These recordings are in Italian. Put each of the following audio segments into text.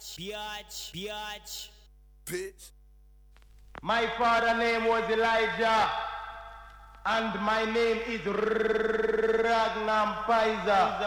Biatch, biatch. Bitch. My father name was Elijah, and my name is Ragnar Paiza.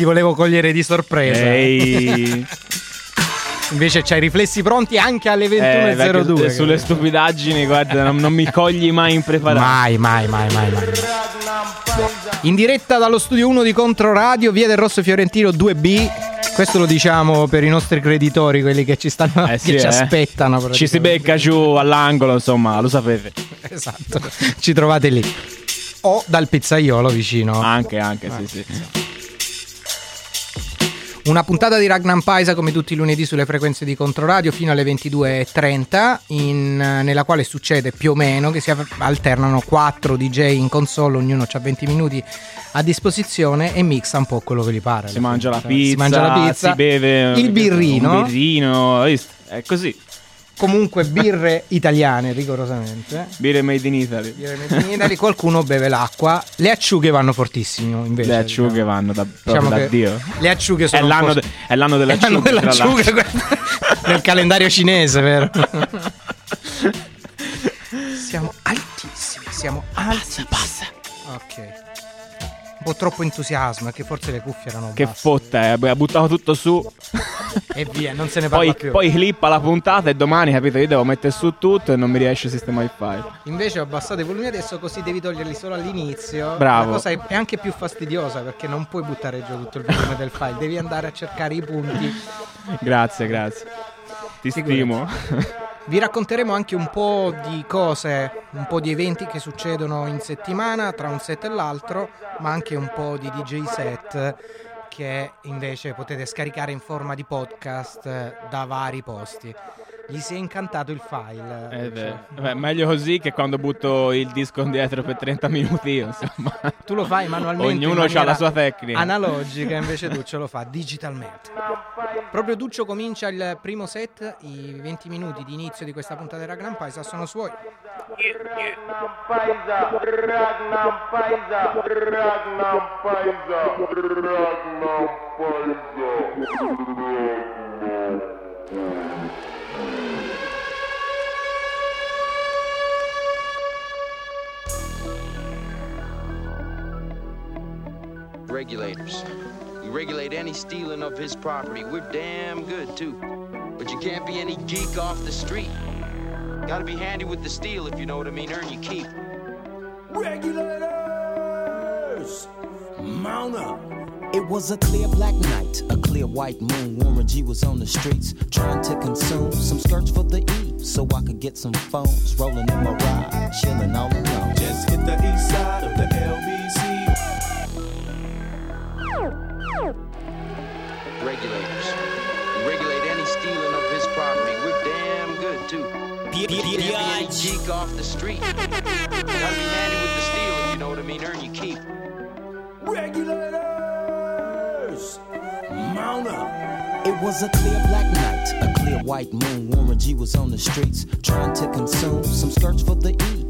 Ti volevo cogliere di sorpresa. Ehi. Invece c'hai i riflessi pronti anche alle Eh, vecchio, 21.02. sulle stupidaggini, guarda, non, non mi cogli mai impreparato. Mai, mai, mai, mai, mai. In diretta dallo studio 1 di Controradio, via del Rosso Fiorentino 2B. Questo lo diciamo per i nostri creditori, quelli che ci stanno Eh sì, che ci eh. aspettano. Ci si becca giù all'angolo, insomma, lo sapete. Esatto. Ci trovate lì. O dal pizzaiolo vicino. Anche, anche, sì, sì. Una puntata di Ragnar Paisa come tutti i lunedì sulle frequenze di Controradio fino alle 22.30 in- nella quale succede più o meno che si alternano 4 DJ in console, ognuno ha 20 minuti a disposizione e mixa un po' quello che gli pare. Si mangia la pizza, si mangia la pizza, si beve il birrino, Un birrino? È così. Comunque birre italiane rigorosamente. Birre made in Italy. Birre made in Italy, qualcuno beve l'acqua, le acciughe vanno fortissimo invece. Le acciughe diciamo. vanno da, Diciamo da Dio. Le acciughe È sono un l'anno, de- è l'anno delle È l'anno guarda. nel calendario cinese, vero? siamo altissimi, siamo altissimi. Passa, Ok. Un po' troppo entusiasmo, è che forse le cuffie erano Che basse. fotta, eh. ha buttato tutto su. E via, non se ne parla Poi, più. poi clippa la puntata e domani, capito? Io devo mettere su tutto e non mi riesce a sistemare il file. Invece ho abbassato i volumi adesso così devi toglierli solo all'inizio. Bravo. La cosa è, è anche più fastidiosa perché non puoi buttare giù tutto il volume del file, devi andare a cercare i punti. Grazie, grazie. Ti Figurati. stimo. Vi racconteremo anche un po' di cose, un po' di eventi che succedono in settimana tra un set e l'altro, ma anche un po' di DJ set che invece potete scaricare in forma di podcast eh, da vari posti. Gli si è incantato il file. Eh, Lucio. beh, vabbè, meglio così che quando butto il disco indietro per 30 minuti. io, Insomma. Tu lo fai manualmente. Ognuno ha la sua tecnica. Analogica, invece Duccio lo fa digitalmente. Proprio Duccio comincia il primo set, i 20 minuti di inizio di questa puntata della Gran Paisa sono suoi. Ragnar Paiza. Regulators. We regulate any stealing of his property. We're damn good, too. But you can't be any geek off the street. Gotta be handy with the steel, if you know what I mean. Earn your keep. Regulators! Mount up! It was a clear black night, a clear white moon. Warren G was on the streets trying to consume some skirts for the E so I could get some phones. Rolling in my ride, chilling all alone. Just hit the east side of the Regulators. We regulate any stealing of his property. We're damn good, too. But you any geek off the street. Gotta be handy with the steel, if you know what I mean. Earn your keep. Regulators! Mount up! It was a clear black night, a clear white moon. Warren G was on the streets trying to consume some skirts for the E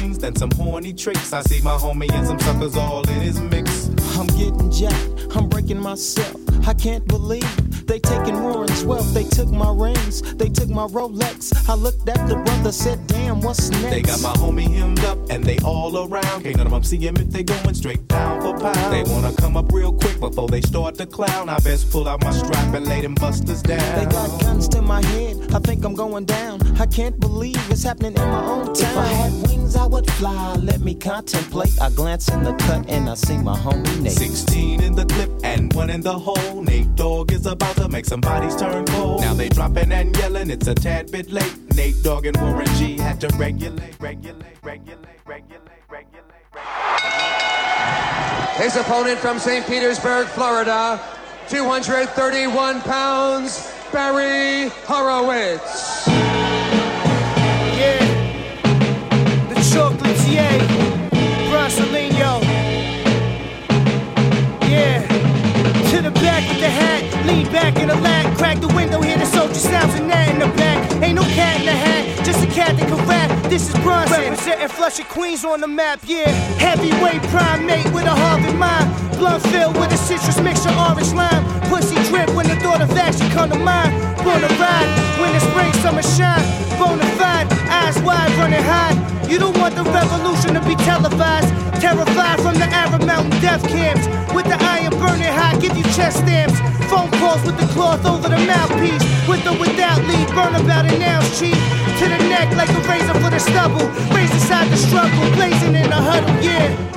things than some horny tricks. I see my homie and some suckers all in his mix. I'm getting jacked, I'm breaking myself. I can't believe they taking Warren's wealth. They took my rings, they took my Rolex. I looked at the brother, said, damn, what's next? They got my homie hemmed up and they all around. Can't none of them see him if they going straight down for pound. They wanna come up real quick before they start to clown. I best pull out my strap and lay them busters down. They got guns to my head, I think I'm going down. I can't believe it's happening in my own town. If I had wings, I would fly. Let me contemplate. I glance in the cut and I see my homie Nate. 16 in the clip and one in the hole. Nate Dogg is about to make some bodies turn cold. Now they dropping and yelling, it's a tad bit late. Nate Dogg and Warren G had to regulate, regulate, regulate, regulate, regulate. His opponent from St. Petersburg, Florida, 231 pounds, Barry Horowitz. Chocolatier. Brasilino. Yeah. To the back with the hat. Lean back in the. Crack the window. Hear the soldier sounds and that in the back. Ain't no cat in the hat. Just a cat that can rap. This is. Representing Flushing Queens on the map. Yeah. Heavyweight primate with a Harvard mind. Blunt filled with a citrus mixture, orange lime. Pussy drip when the thought of action come to mind. Born to ride when the spring, summer shine. Bonafide, eyes wide, running high. You don't want the revolution to be televised. Terrified from the Arab Mountain death camps. With the iron burning hot, give you chest stamps. Phone calls with the cloth over the mouthpiece. With or without lead, burn about an ounce cheap. To the neck like a razor for the stubble. Raise aside the struggle, blazing in a huddle, yeah.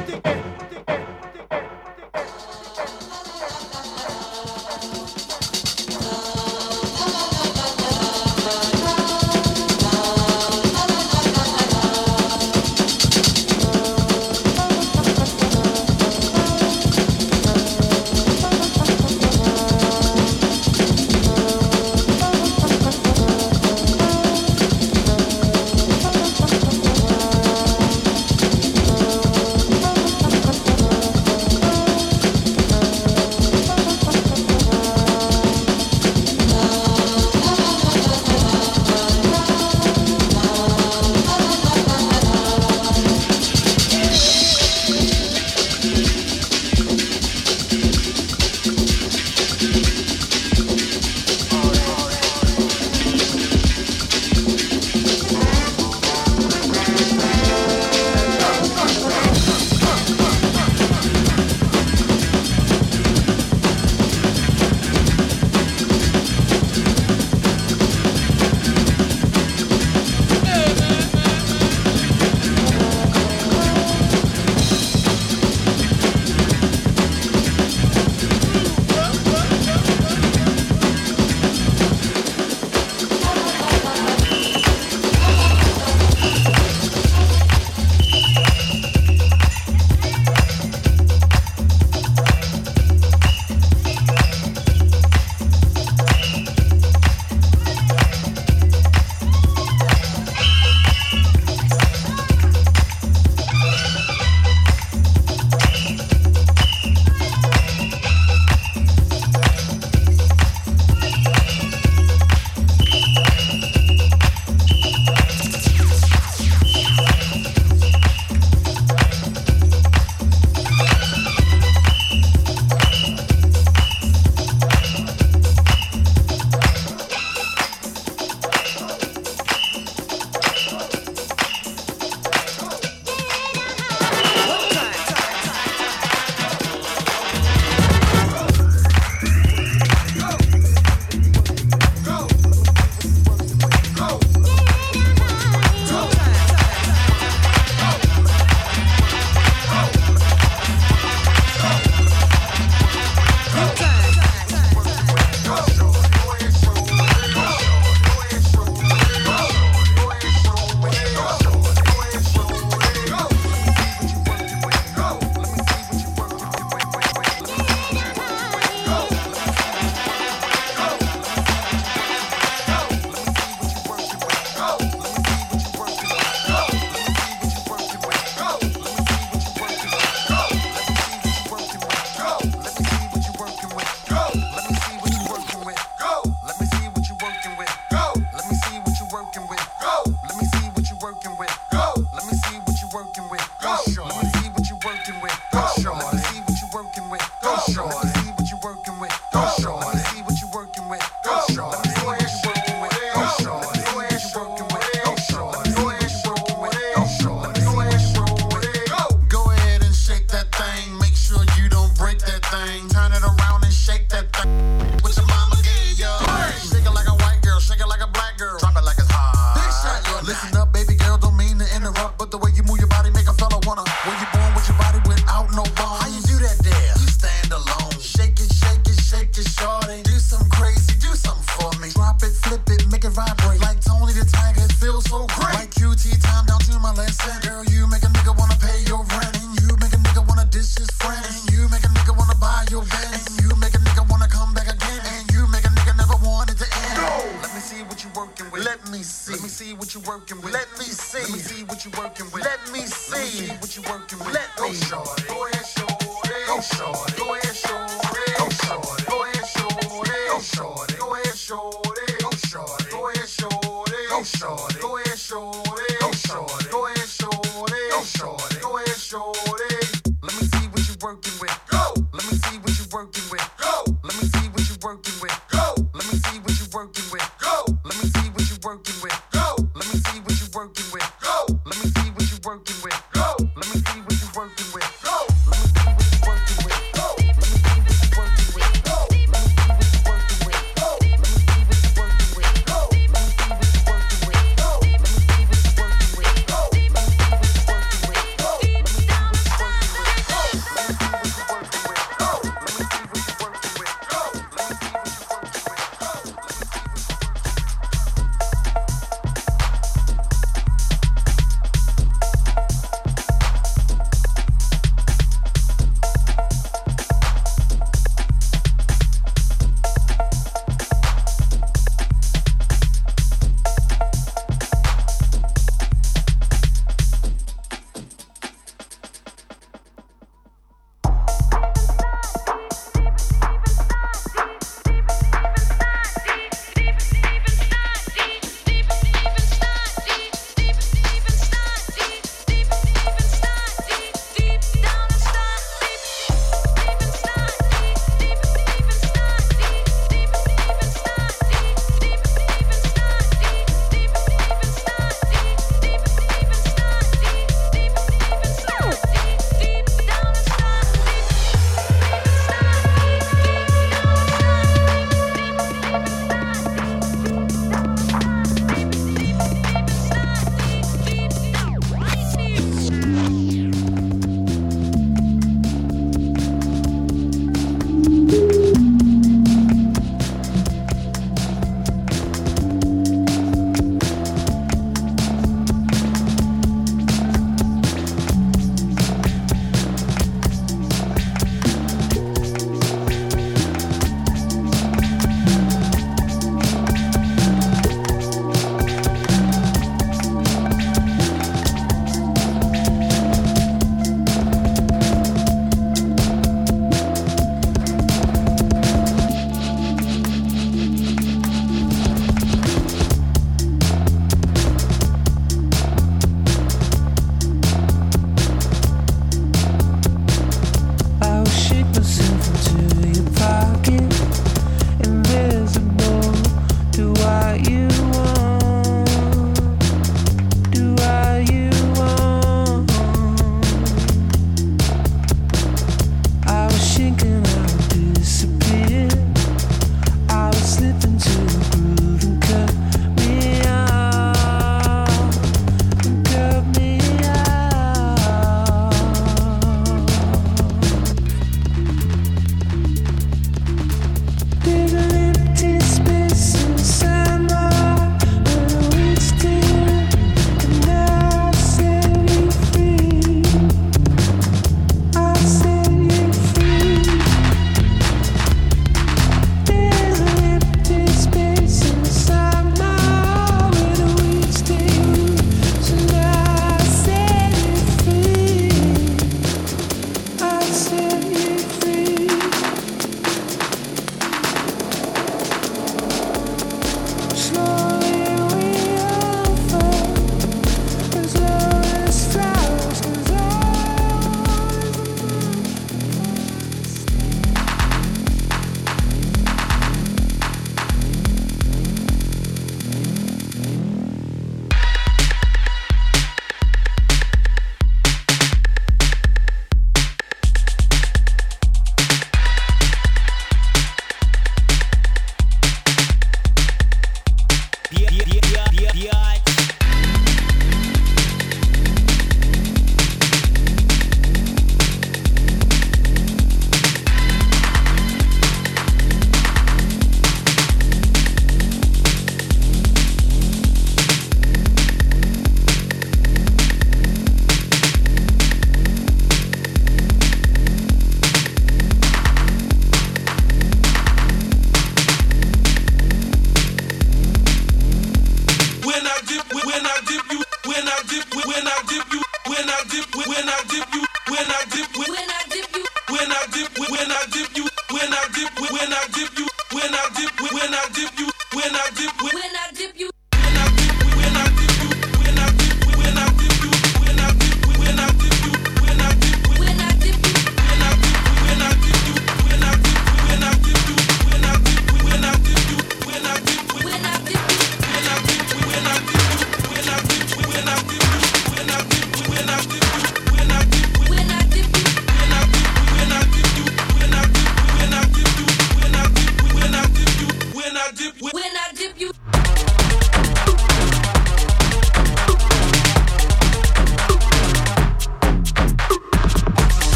tiger feels so great. Like QT time down to my last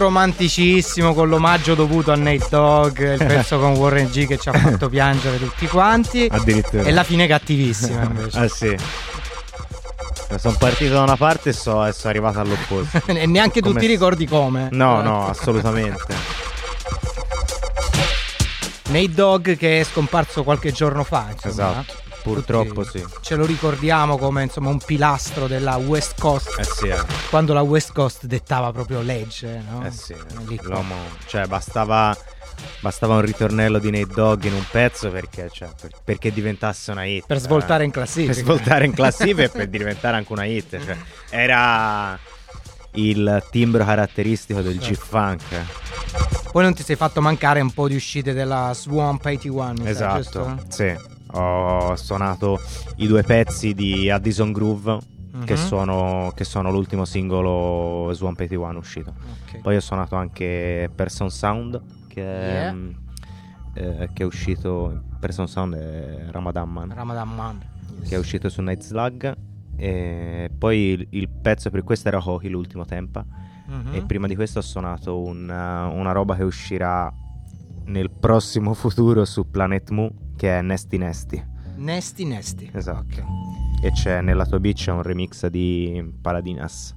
romanticissimo con l'omaggio dovuto a Nate Dogg, il pezzo con Warren G che ci ha fatto piangere tutti quanti. Addirittura. E la fine cattivissima invece. Ah sì. Sono partito da una parte e so, sono arrivato all'opposto. e neanche tu Come- ti ricordi come. No, no, assolutamente. Nate Dogg che è scomparso qualche giorno fa. Insomma. Esatto. Purtroppo sì. Ce lo ricordiamo come insomma un pilastro della West Coast. Eh sì, eh. Quando la West Coast dettava proprio legge, no? Eh sì, qua. l'uomo, cioè bastava, bastava un ritornello di Nate Dogg in un pezzo perché, cioè, per- perché diventasse una hit. Per svoltare eh. in classifica. Per svoltare in classifica e per diventare anche una hit. Cioè, era il timbro caratteristico del Certo. G-Funk. Poi non ti sei fatto mancare un po' di uscite della Swamp 81. mi sa, Esatto, giusto? sì. Ho suonato i due pezzi di Addison Groove. Che, Mhm. sono, che sono l'ultimo singolo Swamp 81 uscito. Ok. Poi ho suonato anche Person Sound, che, è, Yeah. mm, eh, che è uscito. Person Sound è Ramadan Man, Ramadan Man. yes. che è uscito su Night Slug. E poi il, il pezzo per questo era Hoki, l'ultimo tempo. Mhm. E prima di questo ho suonato una, una roba che uscirà nel prossimo futuro su Planet Mu, che è Nesty Nesty. Nasty Nasty. Esatto. Ok. E c'è nella tua beach un remix di Paladinas.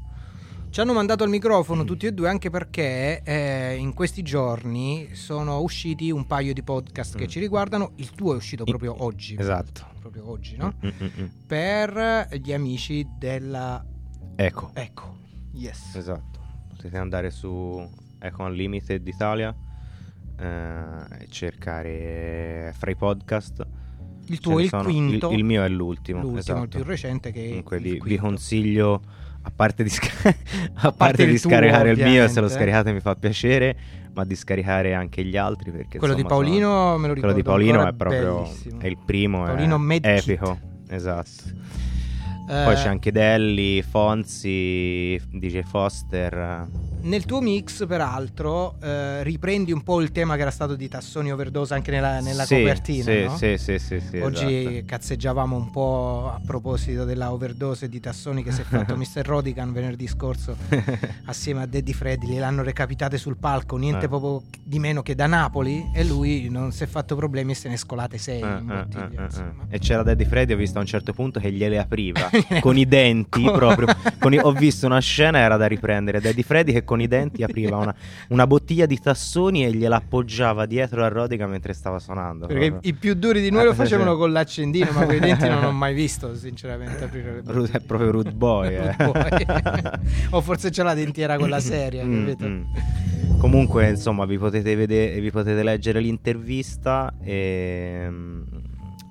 Ci hanno mandato al microfono tutti e due anche perché eh, in questi giorni sono usciti un paio di podcast che Mm. ci riguardano. Il tuo è uscito proprio oggi. Esatto. Proprio oggi, no? Mm, mm, mm. Per gli amici della... Ecco. Ecco. Yes. Esatto, potete andare su Eco Unlimited Italia eh, cercare fra i podcast. Il tuo è il sono- quinto. Il, il mio è l'ultimo. L'ultimo, esatto. il più recente che il vi, vi consiglio, a parte di, sca- a parte parte di tuo, scaricare il mio, se ovviamente. lo scaricate mi fa piacere, ma di scaricare anche gli altri. Perché, Quello di insomma, sono- Paolino me lo ricordo Quello di Paolino è proprio bellissimo. è il primo, Paolino è epico. Esatto. Eh, Poi c'è anche Delli, Fonzi, DJ Foster. Nel tuo mix, peraltro, eh, riprendi un po' il tema che era stato di Tassoni Overdose anche nella, nella Sì, copertina. sì, no? sì, sì, sì, sì, Oggi esatto. cazzeggiavamo un po' a proposito della overdose di Tassoni che si è fatto Mr. Rodican venerdì scorso assieme a Daddy Freddy. Gliel'hanno recapitate sul palco, niente Eh. proprio di meno che da Napoli. E lui non si è fatto problemi e se ne è scolate sei Eh, in eh, bottiglia. eh, insomma. eh. E c'era Daddy Freddy, ho visto a un certo punto che gliele apriva con i denti proprio. i- ho visto una scena, era da riprendere. Daddy Freddy che con i denti apriva una, una bottiglia di tassoni e gliela appoggiava dietro a Rodica mentre stava suonando. Perché proprio. i più duri di noi lo Eh, sì, facevano con l'accendino, ma con i denti non ho mai visto, sinceramente, aprire le bottiglie. è proprio rude boy. eh. Boy. o forse c'è la dentiera quella seria, Mm, capito? mm. Comunque, insomma, vi potete vedere, vi potete leggere l'intervista e,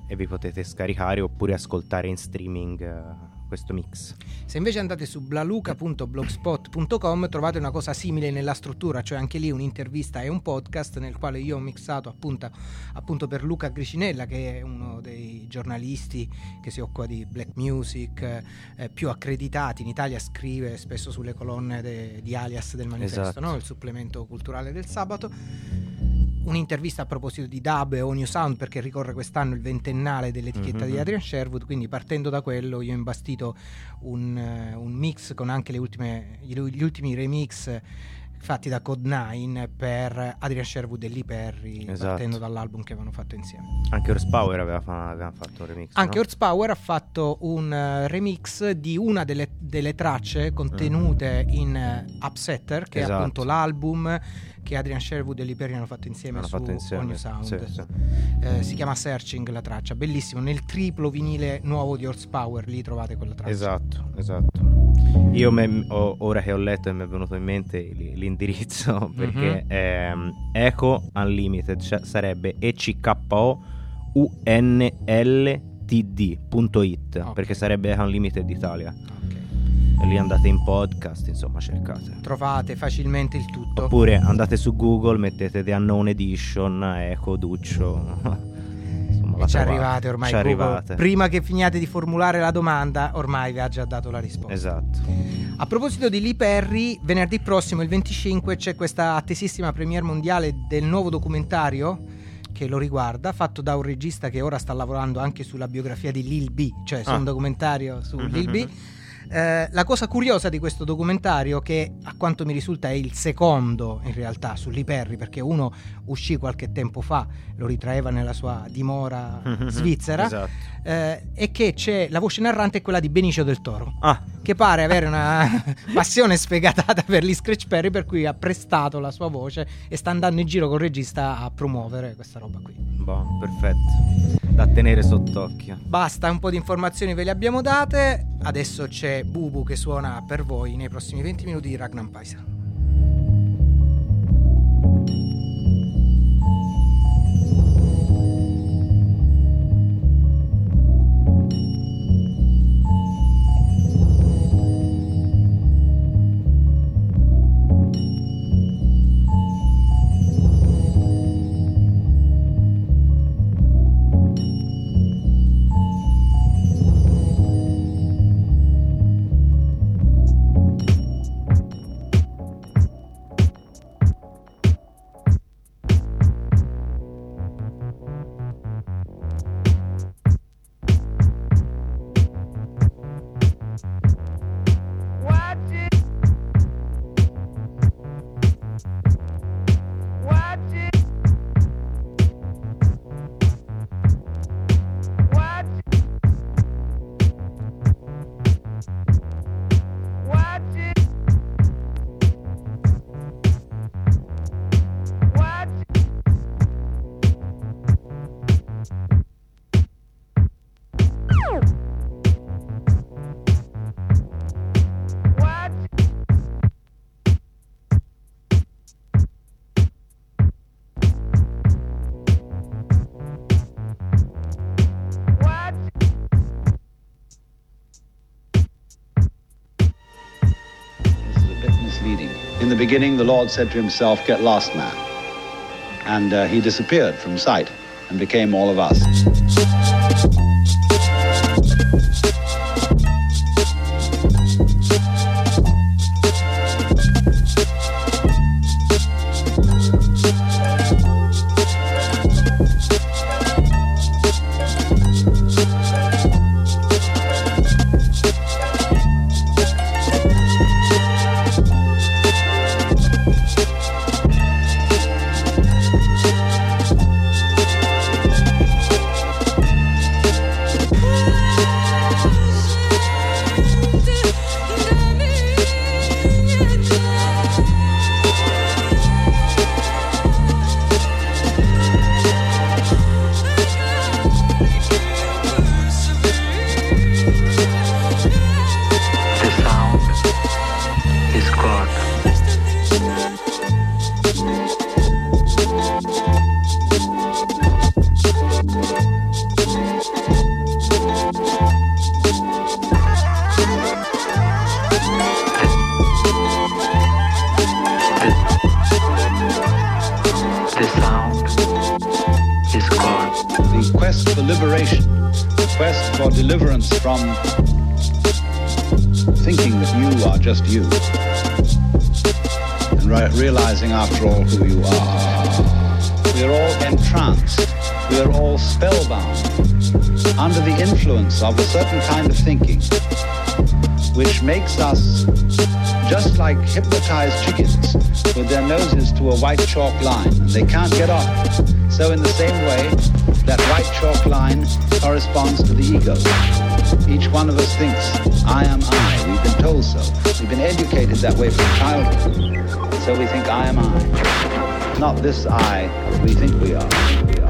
e vi potete scaricare oppure ascoltare in streaming eh, questo mix. Se invece andate su blaluca.blogspot.com trovate una cosa simile nella struttura, cioè anche lì un'intervista e un podcast nel quale io ho mixato appunto, appunto per Luca Gricinella che è uno dei giornalisti che si occupa di black music eh, più accreditati in Italia, scrive spesso sulle colonne de- di Alias del manifesto, Esatto. no? il supplemento culturale del sabato. Un'intervista a proposito di dub e New Sound perché ricorre quest'anno il ventennale dell'etichetta di Mhm. Adrian Sherwood, quindi partendo da quello io ho imbastito un, eh, un mix con anche le ultime, gli, ultimi remix fatti da Code9 per Adrian Sherwood e Lee Perry Esatto. partendo dall'album che avevano fatto insieme. Anche Horsepower aveva, fa- aveva fatto un remix. Anche no? Horsepower ha fatto un eh, remix di una delle, delle tracce contenute in eh, Upsetter, che è Esatto. appunto l'album che Adrian Sherwood e Lee Perry hanno fatto insieme Hanno su fatto insieme, On New Sound. sì, sì. Eh, si chiama Searching la traccia, bellissimo. Nel triplo vinile nuovo di Horsepower lì trovate quella traccia. Esatto, esatto. Io me- ho- ora che ho letto e mi è venuto in mente l'indirizzo perché Mhm. ehm, Eco Unlimited cioè sarebbe ECKO UNLTD.it Ok. perché sarebbe Unlimited Italia. Lì andate in podcast, insomma, cercate. Trovate facilmente il tutto. Oppure andate su Google, mettete The Unknown Edition, Eco, Duccio. Insomma, E ci arrivate ormai. Ci arrivate. Prima che finiate di formulare la domanda, ormai vi ha già dato la risposta. Esatto. A proposito di Lee Perry, venerdì prossimo, il 25, c'è questa attesissima premiere mondiale del nuovo documentario che lo riguarda, fatto da un regista che ora sta lavorando anche sulla biografia di Lil B, cioè su Ah. un documentario su Mhm, Lil B. Eh, la cosa curiosa di questo documentario, che a quanto mi risulta è il secondo in realtà su Lee Perry, perché uno uscì qualche tempo fa, lo ritraeva nella sua dimora svizzera, Esatto. eh, è che c'è la voce narrante è quella di Benicio del Toro. Ah, Che pare avere una passione sfegatata per gli Scratch Perry, per cui ha prestato la sua voce e sta andando in giro col regista a promuovere questa roba qui. boh, perfetto. Da tenere sott'occhio. Basta, un po' di informazioni ve le abbiamo date. Adesso c'è Bubu che suona per voi nei prossimi 20 minuti di Ragnar Paisa. The beginning, the Lord said to himself, Get lost, man. And uh, he disappeared from sight and became all of us. One of us thinks, I am I. We've been told so. We've been educated that way from childhood. So we think, I am I. Not this I we think we are.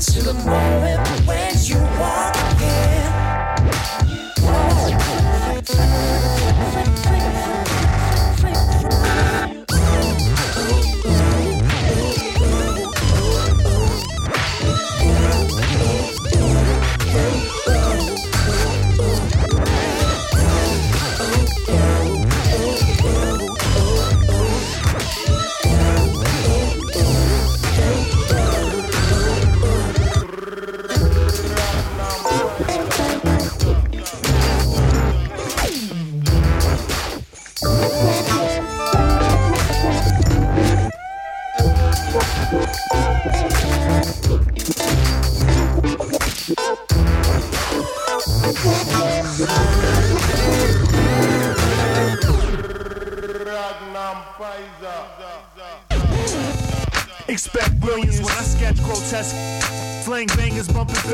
to the moment.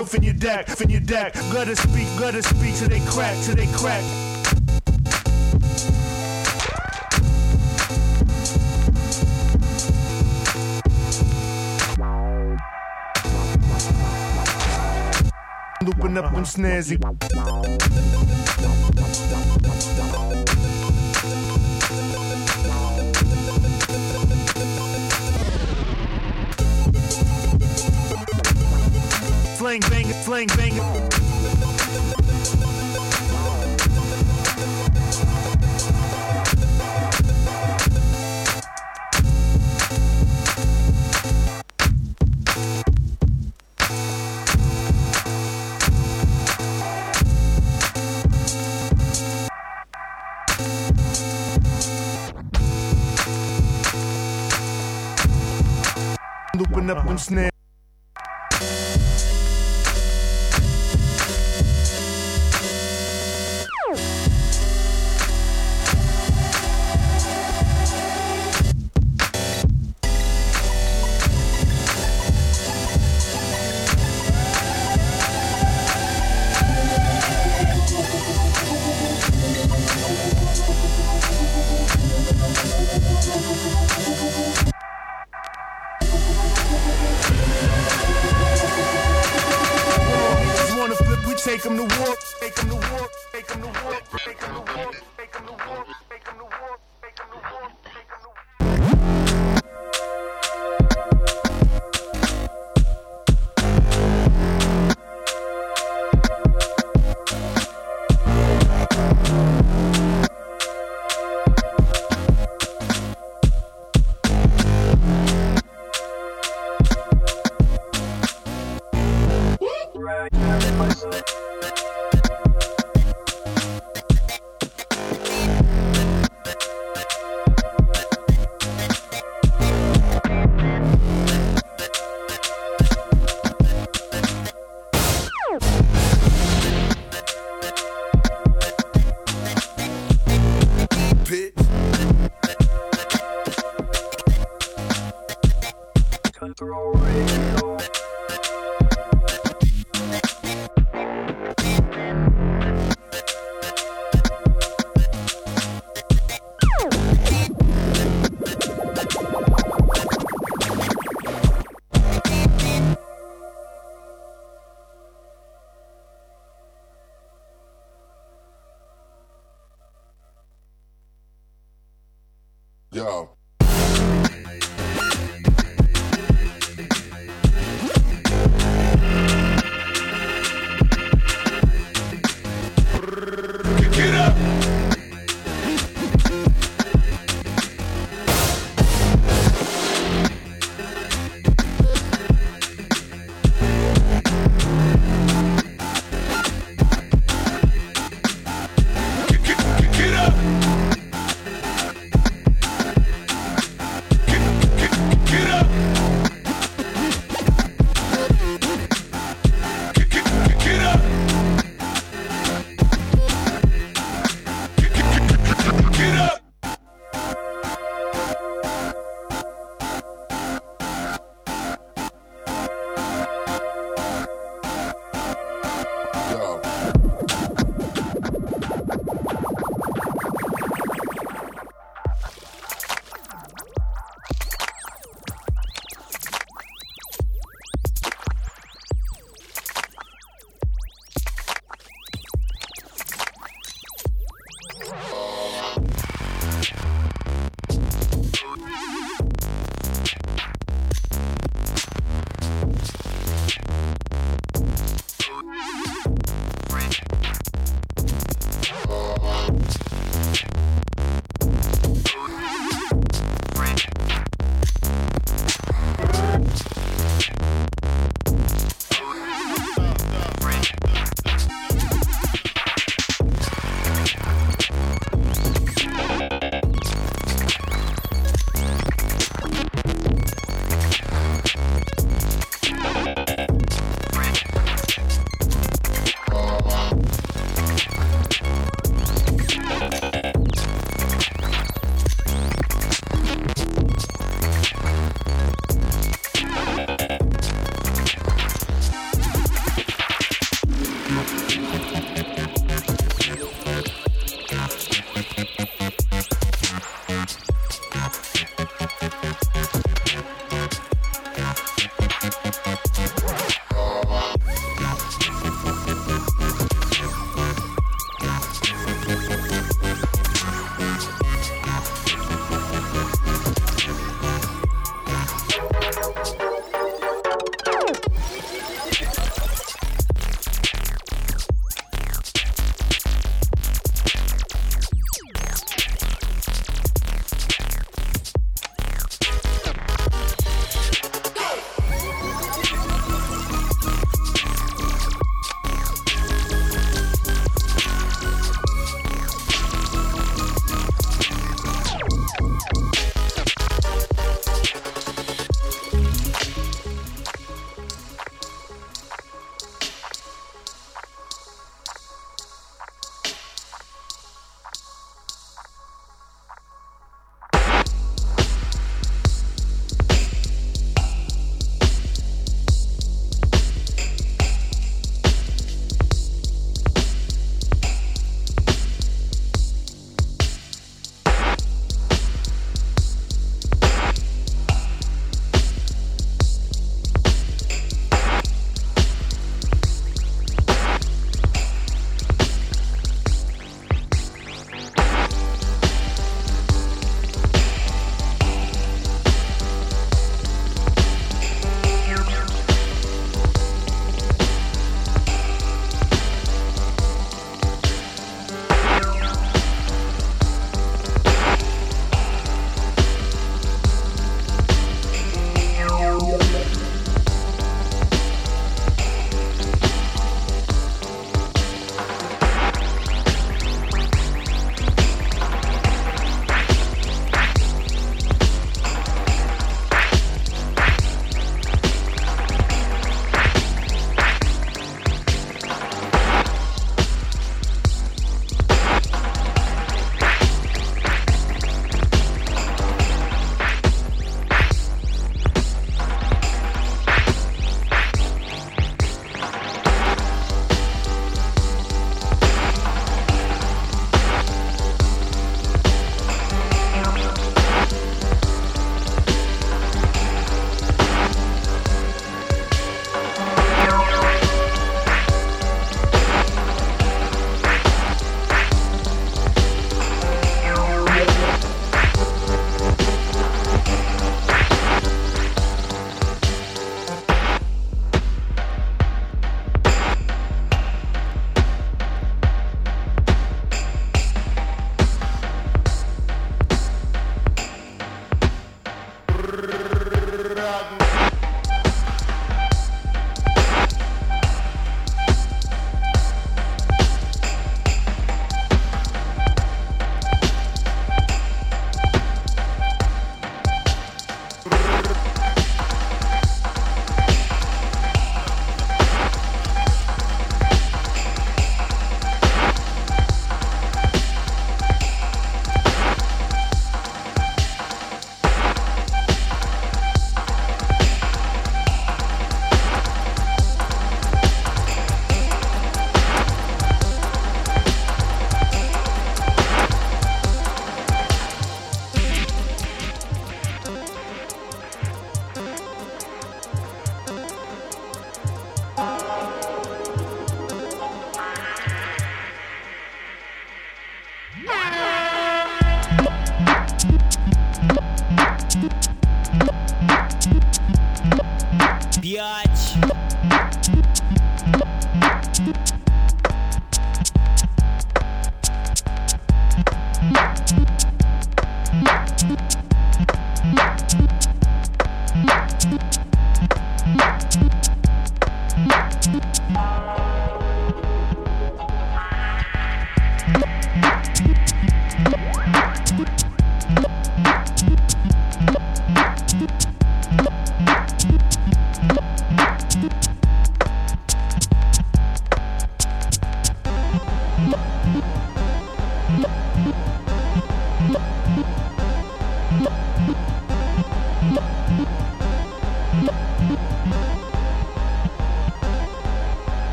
filth in your deck, in your deck. Gutter speak, gotta speak till they crack, till they crack. Looping up them snares. Sling, bang, sling, bang.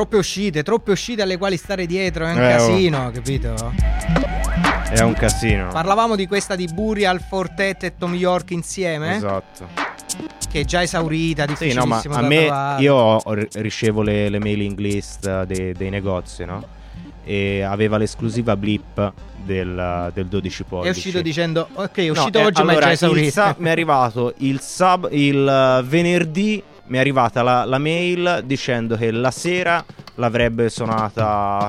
Troppe uscite, troppe uscite alle quali stare dietro, è un Eh, oh. casino, capito? È un casino. Parlavamo di questa di Burial, Fortet e Tom York insieme, Esatto. che è già esaurita, Sì, no, ma a me trovare. io ricevo le, le mailing list eh, dei, dei negozi, no? E aveva l'esclusiva blip del, del 12 pollici. È uscito dicendo, ok, è No, uscito eh, oggi ma è allora, già il esaurito. sa- mi è arrivato il, sub, il eh, venerdì. Mi è arrivata la, la mail dicendo che la sera l'avrebbe suonata.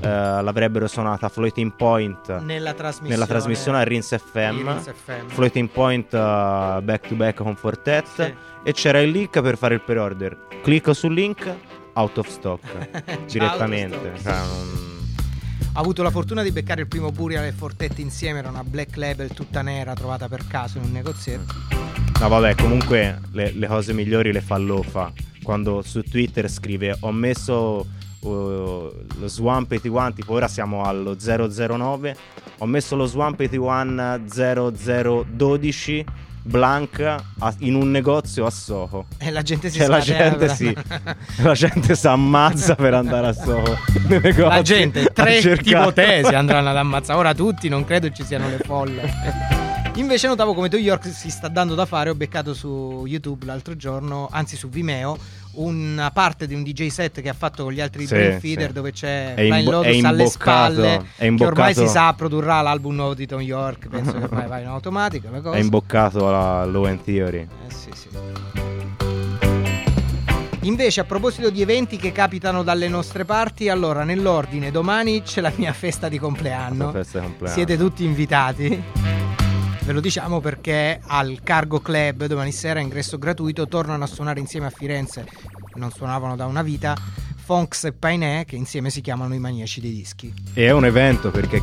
eh, l'avrebbero suonata Floating Point Nella trasmissione. nella trasmissione a Rinse FM, FM. Floating Point eh, back to back con Fortet e c'era il link per fare il pre-order. Clicco sul link, out of stock direttamente. out of stock. Cioè, non- Ho avuto la fortuna di beccare il primo Burial e Fortet insieme, era una black label tutta nera trovata per caso in un negozietto. No, vabbè, comunque le, le cose migliori le fa Lofa. Quando su Twitter scrive ho messo uh, lo Swamp 81, tipo ora siamo allo 009, ho messo lo Swamp 81 0012 blank a- in un negozio a Soho. E la gente si Cioè, la gente si la gente si ammazza per andare a Soho La gente, tre cercare- tipotesi andranno ad ammazzare. Ora tutti, non credo ci siano le folle. Invece notavo come New York si sta dando da fare. Ho beccato su YouTube l'altro giorno, anzi su Vimeo, una parte di un DJ set che ha fatto con gli altri Sì, Feeder sì. dove c'è È imbo- Lotus è alle imboccato- spalle. è Che ormai si imboccato- sa produrrà l'album nuovo di Tom York. Penso che ormai va in automatico. la cosa. È imboccato la Low End Theory. Eh sì, sì. Invece, a proposito di eventi che capitano dalle nostre parti, allora nell'ordine, domani c'è la mia festa di compleanno. Festa di compleanno. Siete tutti invitati. Ve lo diciamo perché al Cargo Club domani sera ingresso gratuito tornano a suonare insieme a Firenze. Non suonavano da una vita. Fonks e Painè, che insieme si chiamano i maniaci dei dischi. E è un evento perché,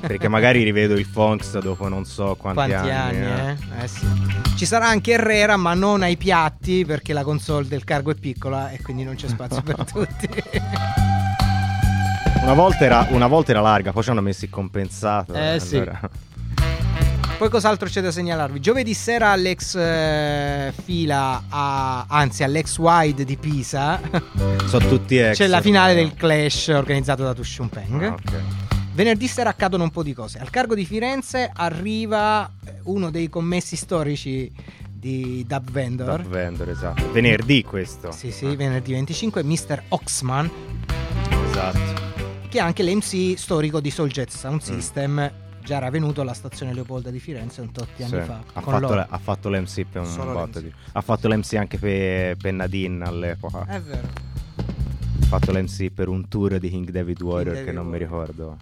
perché magari rivedo il Fonks dopo non so quanti, Quanti anni, eh. eh? Eh sì. Ci sarà anche Herrera, ma non ai piatti perché la console del cargo è piccola e quindi non c'è spazio per tutti. Una, volta era, una volta era larga, poi ci hanno messo il compensato. Eh, sì. Poi cos'altro c'è da segnalarvi? Giovedì sera all'ex eh, fila, a- anzi all'ex wide di Pisa, Sono tutti ex. c'è la finale del Clash organizzato da Tushun Peng. Ah, ok. Venerdì sera accadono un po' di cose. Al cargo di Firenze arriva eh, uno dei commessi storici di Dub Vendor. Dub Vendor, esatto. Venerdì questo. Sì, sì, venerdì 25, Mr. Oxman, Esatto. che è anche l'MC storico di Soul Jet Sound Mm. Già era venuto alla stazione Leopolda di Firenze un tot di anni Sì. fa. Ha, con fatto, ha fatto l'MC per un botto di... Ha fatto l'MC anche per, per Nadine all'epoca. È vero. Ha fatto l'MC per un tour di King David Warrior David che non mi Warrior. ricordo.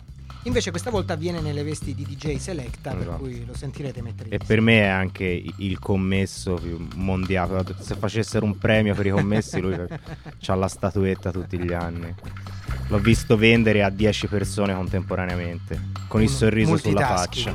Invece questa volta avviene nelle vesti di DJ Selecta, per Esatto. cui lo sentirete mettere E per me è anche il commesso più mondiale. Se facessero un premio per i commessi, lui ha la statuetta tutti gli anni. L'ho visto vendere a 10 persone contemporaneamente, con il Un sorriso sulla faccia.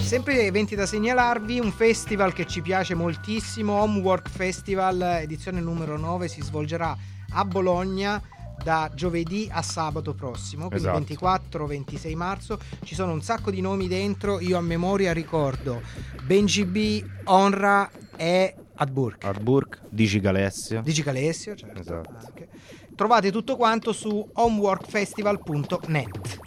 Sempre eventi da segnalarvi, un festival che ci piace moltissimo, Homework Festival, edizione numero 9, si svolgerà a Bologna da giovedì a sabato prossimo, quindi Esatto. 24-26 marzo. Ci sono un sacco di nomi dentro. Io a memoria ricordo Benji B, Onra e Adburk. Artburg, Digi Galessio. Digi Calessio, certo. Esatto. anche. Trovate tutto quanto su homeworkfestival.net.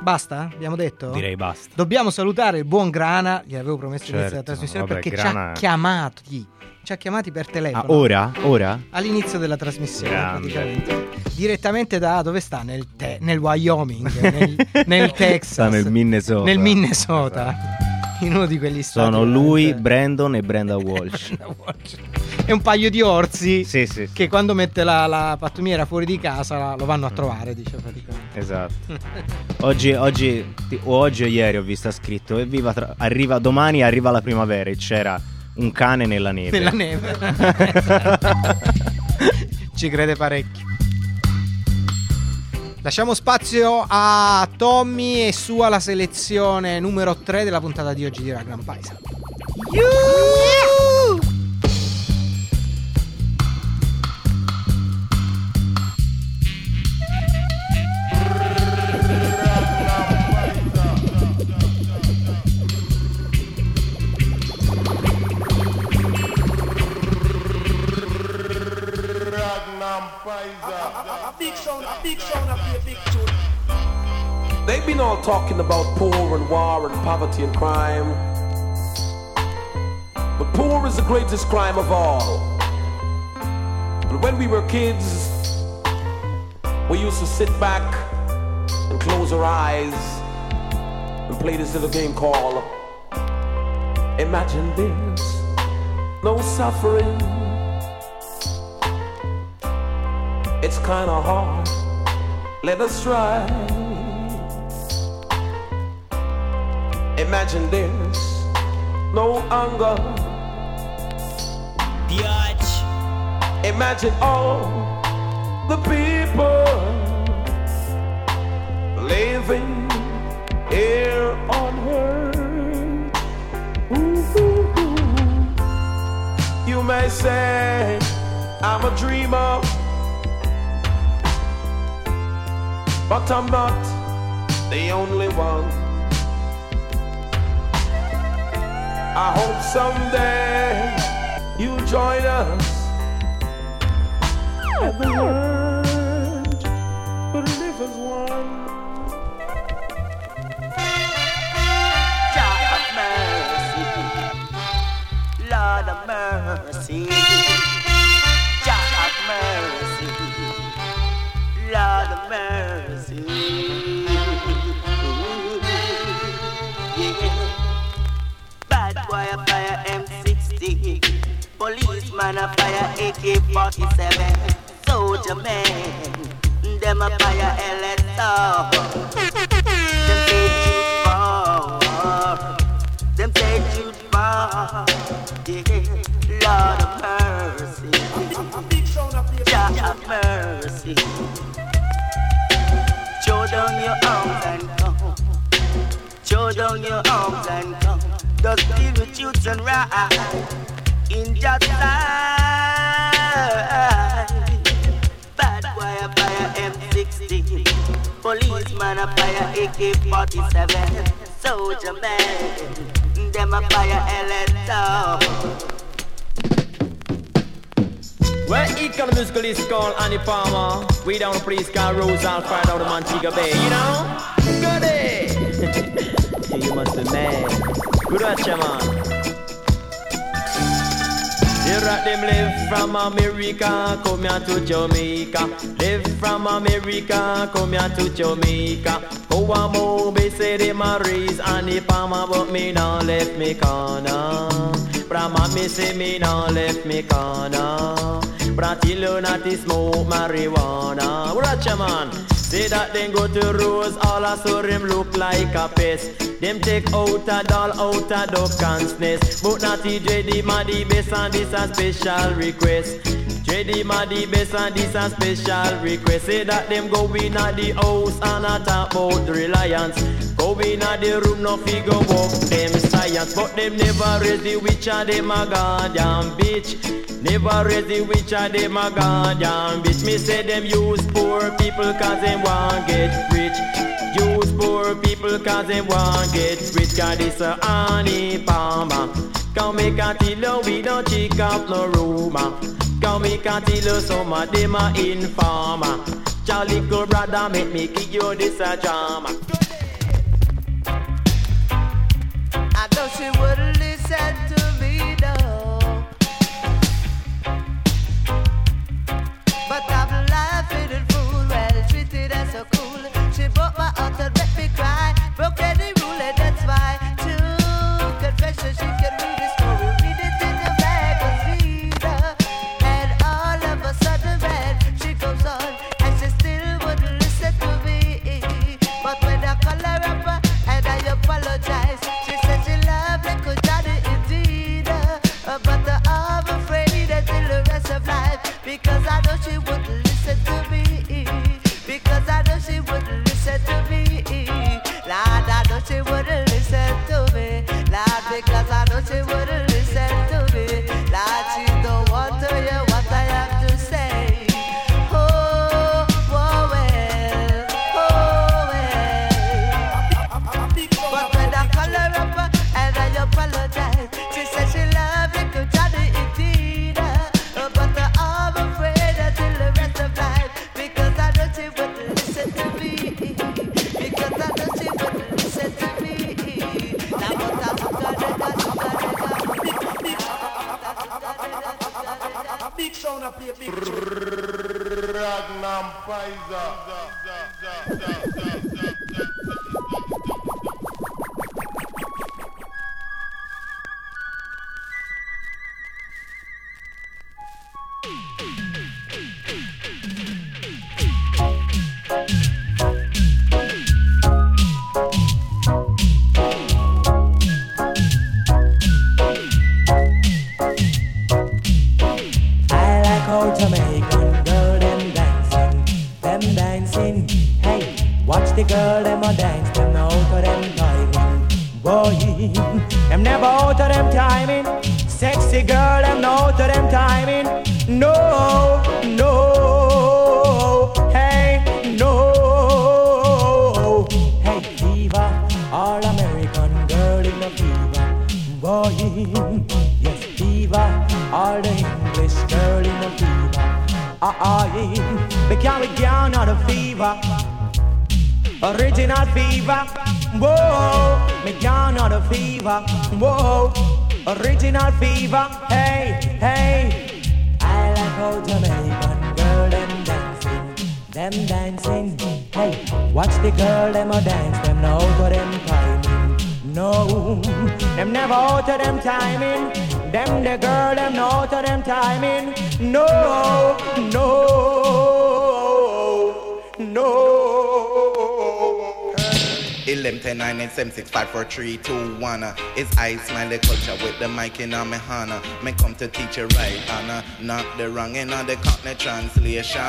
Basta? Abbiamo detto? Direi basta. Dobbiamo salutare il buon Grana, gli avevo promesso Certo, all'inizio della trasmissione vabbè, perché ci Grana- ha chiamati. Ci ha chiamati per telefono. Ah, ora? Ora? All'inizio della trasmissione, Grande. praticamente. Direttamente da dove sta? Nel, te- nel Wyoming, nel, nel Texas. Sta nel Minnesota. Nel Minnesota. In uno di quegli stati. Sono lui, veramente- Brandon e Brenda Walsh. E un paio di orsi sì, sì, sì. che quando mette la, la pattumiera fuori di casa lo vanno a trovare, dice praticamente. Esatto. Oggi, oggi, o oggi o ieri ho visto scritto evviva tra- arriva, domani arriva la primavera e c'era un cane nella neve. Nella neve. Ci crede parecchio. Lasciamo spazio a Tommy e sua la selezione numero 3 della puntata di oggi di Ragnar Paisa. A big sound, a big sound, a big, tune. They've been all talking about poor and war and poverty and crime. But poor is the greatest crime of all. But when we were kids, we used to sit back and close our eyes and play this little game called Imagine this. No suffering. It's kinda hard. Let us try. Imagine this. No anger. Biatch. Imagine all the people living here on earth. Ooh. You may say I'm a dreamer, but I'm not the only one. I hope someday you join us and the world will live as one. God of mercy, Lord of mercy, God of mercy, Lord of mercy. Bad boy a fire M60, policeman a fire AK-47, soldier man, them a fire LSO. Them say shoot far, them say shoot far. Yeah, Lord of mercy, Jah of mercy. Show down your arms and come. Show down your arms and come. Deal with youths and right in Jah side. Bad a fire M60, policeman a fire AK-47, soldier man, them a fire LSO. Well, it got a musical is called Annie Palmer. We down the police car Rose Alfred out of Montego Bay, you know? Goody! you must be mad. Good ya, man. Here at them live from America, come here to Jamaica. Live from America, come here to Jamaica. Go a Moby, say them a raise Annie Palmer, but me now left me corner. Brahma me say me now left me corner. Bratillo not to smoke marijuana. Watch ya man. Say that then go to Rose, all I saw him look like a pest. Them take out a doll, out a duck and snake. But not the JD Maddy and this a special request. JD Maddy best and this a special request. Say that them go in at the house and a talk about the reliance. Go in a the room, no figure walk them science, but them never raise the witch and them a goddamn bitch. Never raise the witch and them a goddamn bitch. Me say them use poor people cause them want get rich. Use poor people cause them want get rich. Cause this a honey palmer. Come make a you we don't check up no rumor. Come make a tell you some of them a informer. Charlie little brother make me give you this a drama. I know she wouldn't rise. Timing. Them the girl them no out them timing. No, no, no. 11, 10, 9, 8, 7, 6, 5, 4, 3, 2, 1. uh, It's I, smiley culture with the mic in on me Hana. Me come to teach you right, Anna. Not the wrong in the Cockney translation.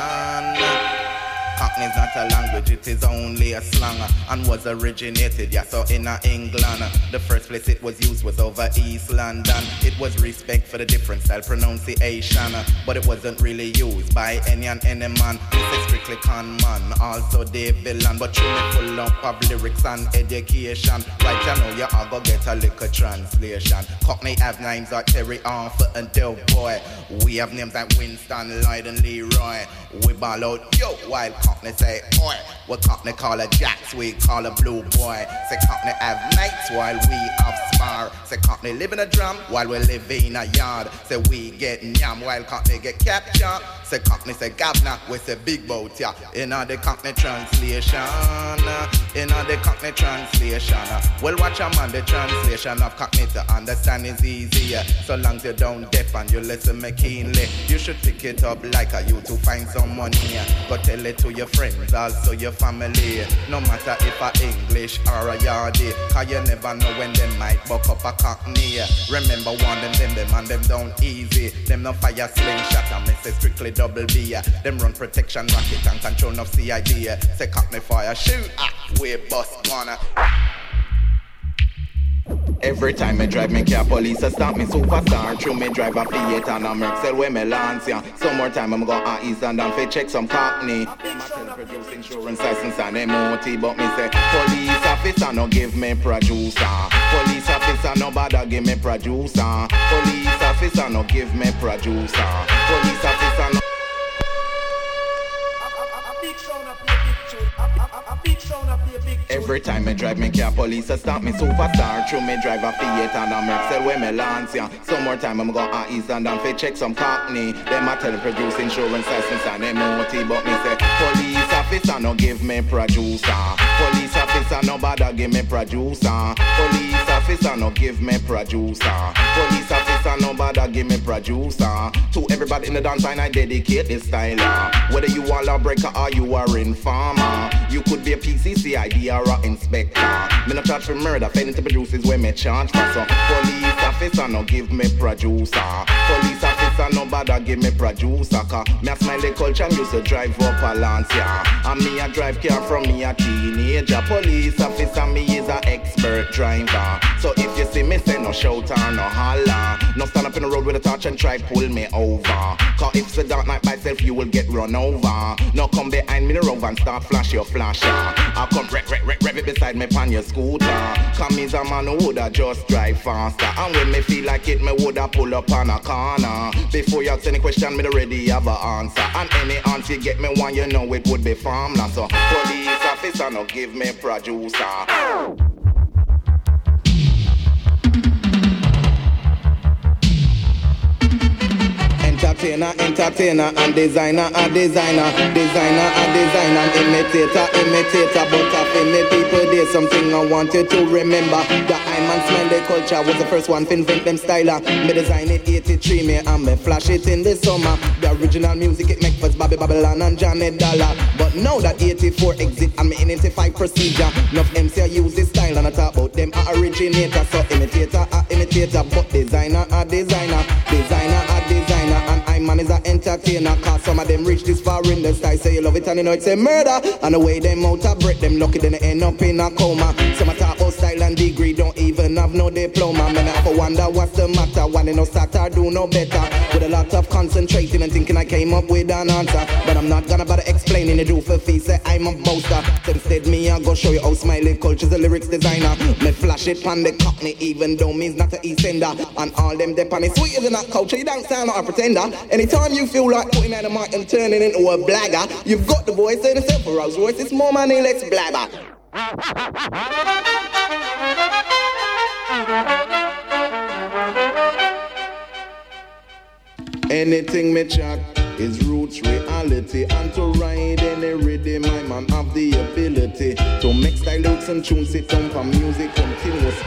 Cockney's not a language, it is only a slang and was originated, yeah, so in England. The first place it was used was over East London. It was respect for the different style pronunciation, but it wasn't really used by any and any man. Con man, also Dave Villain, but you me full up of lyrics and education. Right, you know you are gonna get a little translation. Cockney have names like Terry Arthur and Del Boy. We have names like Winston, Lloyd, and Leroy. We ball out, yo, while Cockney say, oi. What Cockney call a jacks, we call a blue boy. Say Cockney have nights while we have spar. Say Cockney live in a drum while we live in a yard. Say we get nyam while Cockney get captured. Say Cockney say governor, we say big boat, yeah. In all the Cockney translation, uh, in all the Cockney translation. uh, Well, watch a man, the translation of Cockney to understand is easier. So long as you don't deaf and you listen me keenly, you should pick it up like a you to find someone here. Go tell it to your friends, also your family. No matter if a English or a yardie, cause you never know when they might buck up a cockney. Remember one them, them, them, and them down easy. Them no fire slingshot and me say strictly double B. Them run protection racket and control of CID. Say cockney fire, shoot, ah, we bust gonna. Every time me drive me car, police a stop me superstar. True me drive a Fiat and a Mercel where me Lancia. Some more time I'm go on East and fi check some a tell produce insurance license and MOT, but me say police officer no give me producer. Police officer no bother give me producer. Police officer no give me producer. Police officer no. Every time I drive me car, police a stop me superstar. True me drive a Fiat and a Mercel where me yeah Some more time I'm go on East and down fi check some Cockney. Them a tell produce insurance license and MOT, but me say police officer no give me producer. Police officer no bother give me producer. Police officer no give me producer. Police officer no bother give me producer. To everybody in the dance line I dedicate this style. uh. Whether you are lawbreaker or you are informer, you could be a PCC ID or a inspector. Me no charge for murder, failing to produce is where me charge for. So police officer no give me producer. Police officer no bother give me producer. Cause me a smile the culture and used to drive up a Lancia. And me a drive car from me a teenager. Police officer me is a expert driver. So if you see me say no shout or no holler, no stand up in the road with a torch and try pull me over. Cause if a dark night by self you will get run over. No come behind me the road and start flash your flasher. I come wreck wreck wreck wreck it beside me pan your scooter. Come me's a man who woulda just drive faster. And when me feel like it, me woulda pull up on a corner. Before you ask any question, me already have a answer. And any answer you get me one, you know it would be farmland. So police officer no give me producer. Entertainer, entertainer, and designer, a designer, designer, a designer, and imitator, imitator. But of any people, there's something I want you to remember. The Iman Smiley culture was the first one to invent them styler. Uh. Me design it 83, me and me flash it in the summer. The original music it make for Bobby Babylon and Johnny Dollar. But now that 84 exit and me in 85 procedure, enough MC I use this style and I talk about them a originator. So imitator, a imitator, but designer, a designer, designer, a designer, and I man is a entertainer. Cause some of them reach this far in the style, say you love it and you know it's a murder. And the way them out of break, them lucky then they end up in a coma. Some a talk about style and degree, don't even have no diploma. Man, I to wonder what's the matter. One they no or do no better. With a lot of concentrating and thinking I came up with an answer. But I'm not gonna bother explaining the do for fee, say I'm a boaster. So instead me I go show you how Smiley culture's a lyrics designer. Me flash it on the cockney even though me's not a East Ender. And all them dep on it sweeter than that culture. You don't sound like a pretender. Anytime you feel like putting out a mic and turning into a blagger, you've got the voice and it's for Rolls Royce. It's more money, let's blabber. Anything me chat is roots reality. And to ride any rhythm my man have the ability to make style and tunes it down for music continuous.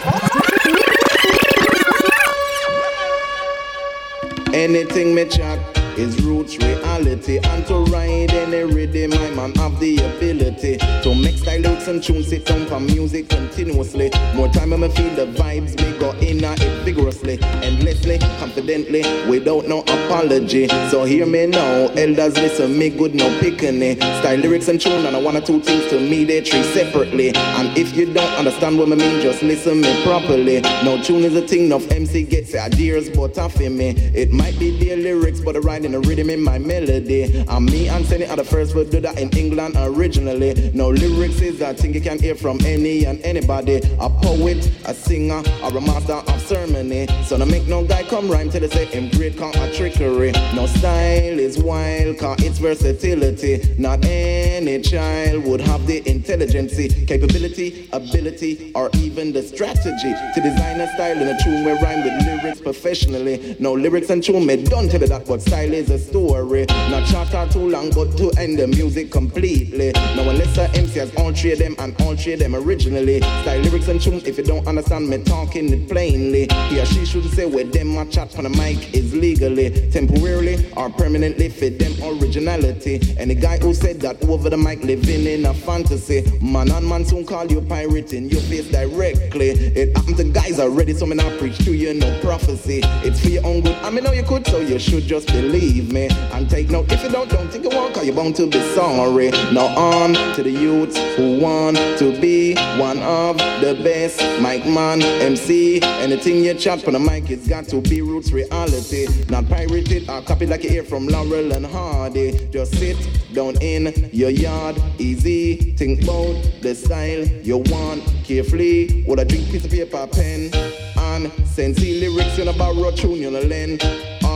Anything me chat is roots reality and to ride any rhythm my man have the ability to make style and tunes it down for music continuously. More time I'ma feel the vibes me go in it vigorously endlessly confidently without no apology. So hear me now elders listen me good no picking style lyrics and tune and I or two things to me they treat separately. And if you don't understand what I mean just listen me properly. No tune is a thing no MC gets ideas but I feel me. It might be their lyrics but I write in the rhythm in my melody. I'm me and Senny are the first to do that in England originally. No lyrics is a thing you can hear from any and anybody. A poet a singer or a master of ceremony. So no make no guy come rhyme till they say him great cause a trickery. No style is wild cause it's versatility. Not any child would have the intelligence capability ability or even the strategy to design a style in a tune where rhyme with lyrics professionally. No lyrics and tune me don't tell you that but style is a story. Not short or too long but to end the music completely. Now unless a MC has all three of them and all three of them originally. Style lyrics and tune if you don't understand me talking it plainly. He or she should say where them a chat on the mic is legally. Temporarily or permanently fit them originality. And the guy who said that over the mic living in a fantasy. Man on man soon call you pirate in your face directly. It happened to guys already so me not preach to you no prophecy. It's for your own good I mean know you could so you should just believe believe me. And take note, if you don't, don't think you won't, cause you're bound to be sorry. Now on to the youths who want to be one of the best. Mike Man, MC, anything you chat for the mic, it's got to be roots reality. Not pirated or copied like you hear from Laurel and Hardy. Just sit down in your yard, easy. Think about the style you want carefully. Would I drink piece of paper, pen, and send see lyrics in a borrow tune you know, lend.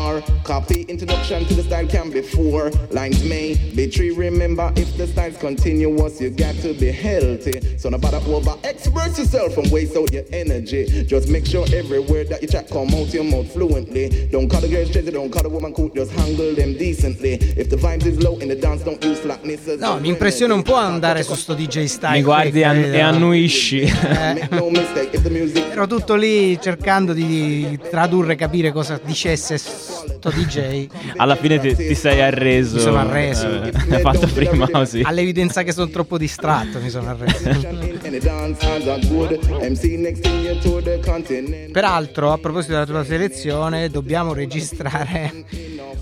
Or copy introduction to the style can be four lines may be three. Remember, if the style's continuous, you got to be healthy. So no bother over express yourself and waste out your energy. Just make sure every word that you chat come out your mouth fluently. Don't call the girls crazy, don't call the woman cool, just handle them decently. If the vibes is low in the dance, don't use slackness No, mi impressiona un po' andare su sto DJ style. Mi guardi e an- e annuisci. Music Ero tutto lì cercando di tradurre, capire cosa dicesse sto DJ. Alla fine ti, ti sei arreso. Mi sono arreso. Eh, hai fatto prima così. All'evidenza che sono troppo distratto, mi sono arreso. Peraltro, a proposito della tua selezione, dobbiamo registrare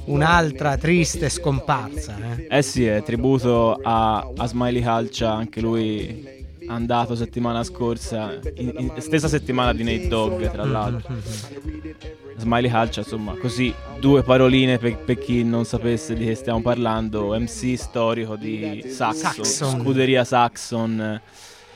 un'altra triste scomparsa. eh. Eh sì, è tributo a, a Smiley Halcia, anche lui andato settimana scorsa, in- in- stessa settimana di Nate Dogg, tra l'altro. Smiley Halcia, insomma, così due paroline per, per chi non sapesse di che stiamo parlando. MC storico di Saxon, Saxon. scuderia Saxon,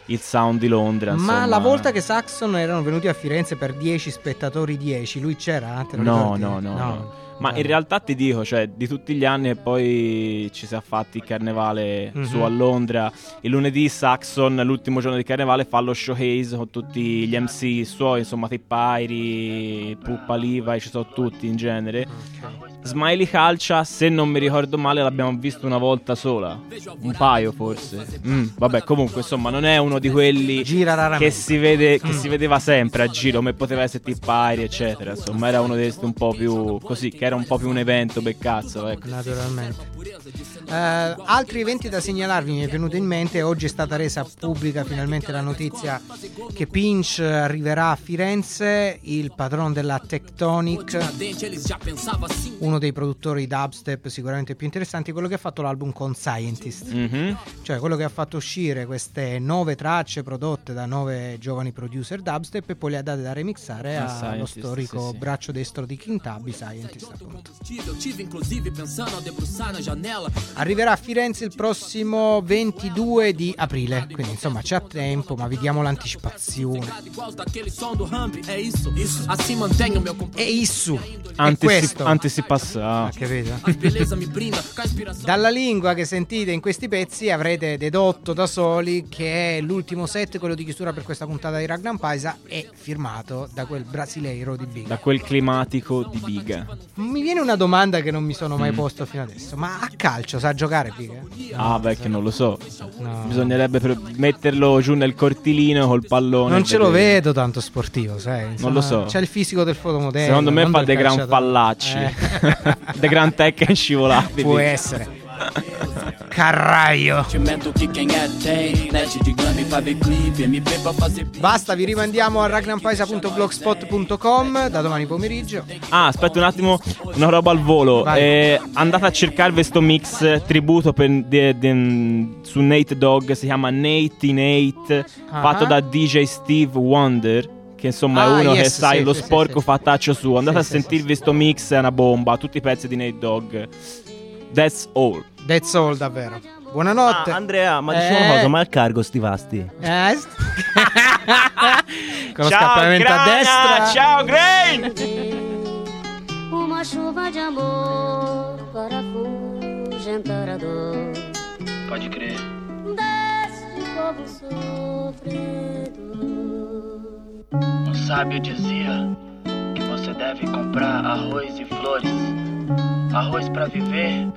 il sound di Londra. Ma insomma. la volta che Saxon erano venuti a Firenze per 10 spettatori 10, lui c'era? No, ricordi? no, no, no. Ma in realtà ti dico, cioè, di tutti gli anni e poi ci si è fatti il carnevale Mhm. su a Londra. Il lunedì Saxon, l'ultimo giorno di carnevale, fa lo showcase con tutti gli MC suoi, insomma, Tippairi, Puppa Levi, ci sono tutti in genere. Smiley Calcia, se non mi ricordo male, l'abbiamo visto una volta sola. Un paio forse. Mm, vabbè, comunque, insomma, non è uno di quelli che si, vede, che si vedeva sempre a giro, come poteva essere Tippairi, eccetera. Insomma, era uno di questi un po' più così, che era un po' più un evento per cazzo, ecco. Naturalmente. Eh, altri eventi da segnalarvi mi è venuto in mente. Oggi è stata resa pubblica finalmente la notizia che Pinch arriverà a Firenze, il patrono della Tectonic, uno dei produttori dubstep sicuramente più interessanti, quello che ha fatto l'album con Scientist. Mhm. Cioè quello che ha fatto uscire queste nove tracce prodotte da nove giovani producer dubstep e poi le ha date da remixare Ah, allo storico sì, sì. braccio destro di King Tubby, Scientist appunto. Arriverà a Firenze il prossimo 22 di aprile, quindi insomma c'è tempo, ma vi diamo l'anticipazione. E Issu, è Antisi- questo. antesipassa. Capito? Beleza me brinda com a inspiração. Dalla lingua che sentite in questi pezzi avrete dedotto da soli che l'ultimo set, quello di chiusura per questa puntata di Ragnar Paisa, è firmato da quel brasileiro di Big. Da quel climatico di Biga. Mi viene una domanda che non mi sono mai Mm. posto fino adesso, ma a calcio sa giocare Big? Ah, beh, che non lo so. No. Bisognerebbe metterlo giù nel cortile col pallone. Non ce lo vedo tanto sportivo, sai. Non lo so. C'è il fisico del fotomodello. Secondo me fa dei gran pallacci. Eh. dei gran tecche scivolati. Può essere. Carraio. Basta, vi rimandiamo a ragnampaisa.blogspot.com da domani pomeriggio. Ah, aspetta un attimo, una roba al volo. Eh, andate a cercarvi sto mix tributo per- de- de- su Nate Dogg, si chiama Nate in Nate, Ah. fatto da DJ Steve Wonder. Che insomma Ah, è uno che yes, sai sì, lo sì, sporco sì, fattaccio suo. Andate Sì, a sì, sentirvi sto mix, è una bomba. Tutti i pezzi di Nate Dogg. That's all. That's all, davvero. Buonanotte. Ah, Andrea, ma Eh. diciamo una cosa, ma al cargo sti vasti? Eh? Con lo scappamento a destra. Ciao Grain! Uma chuva de amor para afugentar a dor Pode crer. deste povo sofrido. Um sábio dizia que você deve comprar arroz e flores. Arroz pra viver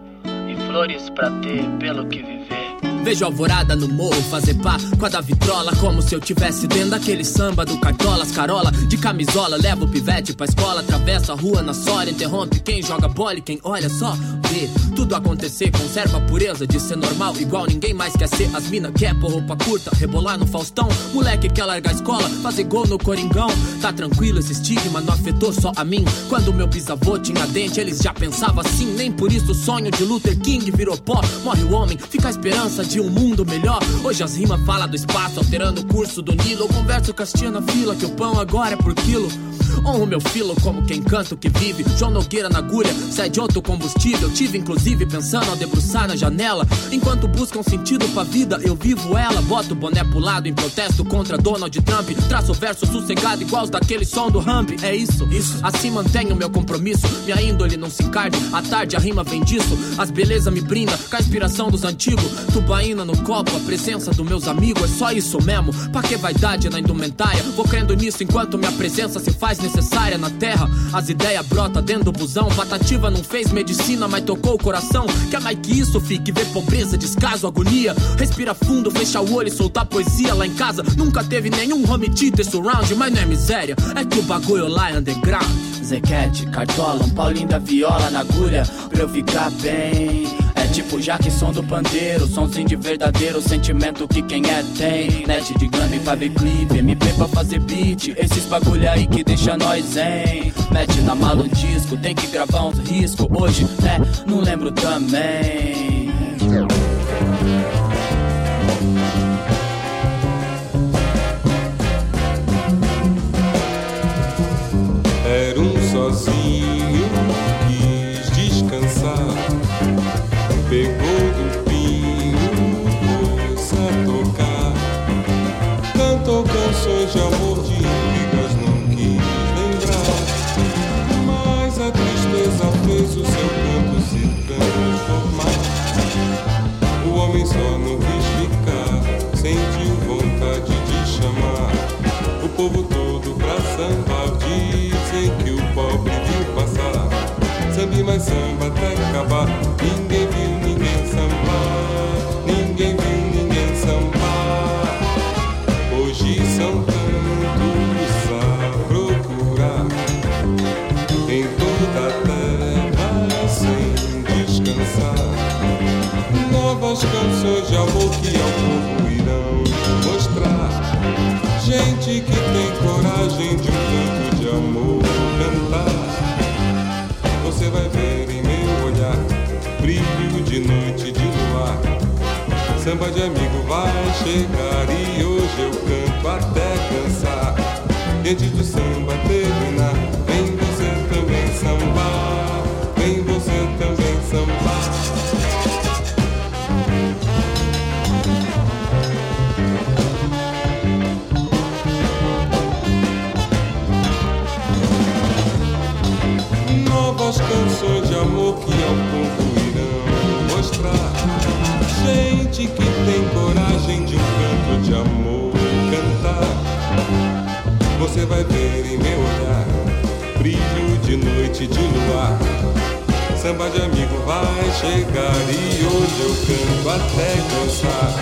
e flores pra ter pelo que viver. Vejo alvorada no morro fazer pá com a da vitrola Como se eu tivesse dentro daquele samba do cartolas Carola de camisola, leva o pivete pra escola Atravessa a rua na sola, interrompe quem joga bola quem olha só Vê tudo acontecer, conserva a pureza de ser normal Igual ninguém mais quer ser, as mina quer pôr roupa curta Rebolar no Faustão, moleque quer largar a escola Fazer gol no Coringão, tá tranquilo esse estigma Não afetou só a mim, quando meu bisavô tinha dente Eles já pensavam assim, nem por isso o sonho de Luther King virou pó Morre o homem, fica a esperança de um mundo melhor. Hoje as rimas falam do espaço, alterando o curso do Nilo. Eu converso com as tia na fila, que o pão agora é por quilo. Honro meu filo como quem canta o que vive. João Nogueira na agulha, sai de outro combustível. Tive inclusive pensando ao debruçar na janela. Enquanto buscam sentido pra vida, eu vivo ela. Boto o boné pro lado em protesto contra Donald Trump. Traço verso sossegado igual os daquele som do Ramp É isso, isso, assim mantenho meu compromisso. Minha índole não se encarde, à tarde a rima vem disso. As belezas me brinda com a inspiração dos antigos Tubaína no copo, a presença dos meus amigos É só isso mesmo, pra que vaidade na indumentária? Vou crendo nisso enquanto minha presença se faz necessária na terra. As ideias brota dentro do busão. Patativa não fez medicina, mas tocou o coração. Quer mais que isso, fique ver pobreza, descaso, agonia. Respira fundo, fecha o olho e soltar poesia Lá em casa. Nunca teve nenhum home theater surround Mas não é miséria, é que o bagulho lá é underground. Zequete, cartola, um Paulinho da viola na agulha Pra eu ficar bem tipo Jackson do pandeiro Somzinho de verdadeiro sentimento que quem é tem. Net de gama pra ver clipe MP pra fazer beat. Esses bagulho aí que deixa nós zen Mete na mala um disco Tem que gravar uns riscos Hoje, né, não lembro também. Era um sozinho, O homem só não quis ficar, sentiu vontade de chamar. O povo todo pra samba dizem que o pobre viu passar. Sambe mais samba até acabar. Ninguém viu ninguém sambar. Ninguém viu ninguém sambar. Hoje são Canções de amor que ao povo irão mostrar. Gente que tem coragem de um canto de amor cantar. Você vai ver em meu olhar brilho de noite de luar. Samba de amigo vai chegar e hoje eu canto até cansar. Antes do samba terminar, amor que ao povo irão mostrar. Gente que tem coragem de um canto de amor cantar. Você vai ver em meu olhar brilho de noite de luar. Samba de amigo vai chegar e hoje eu canto até cansar.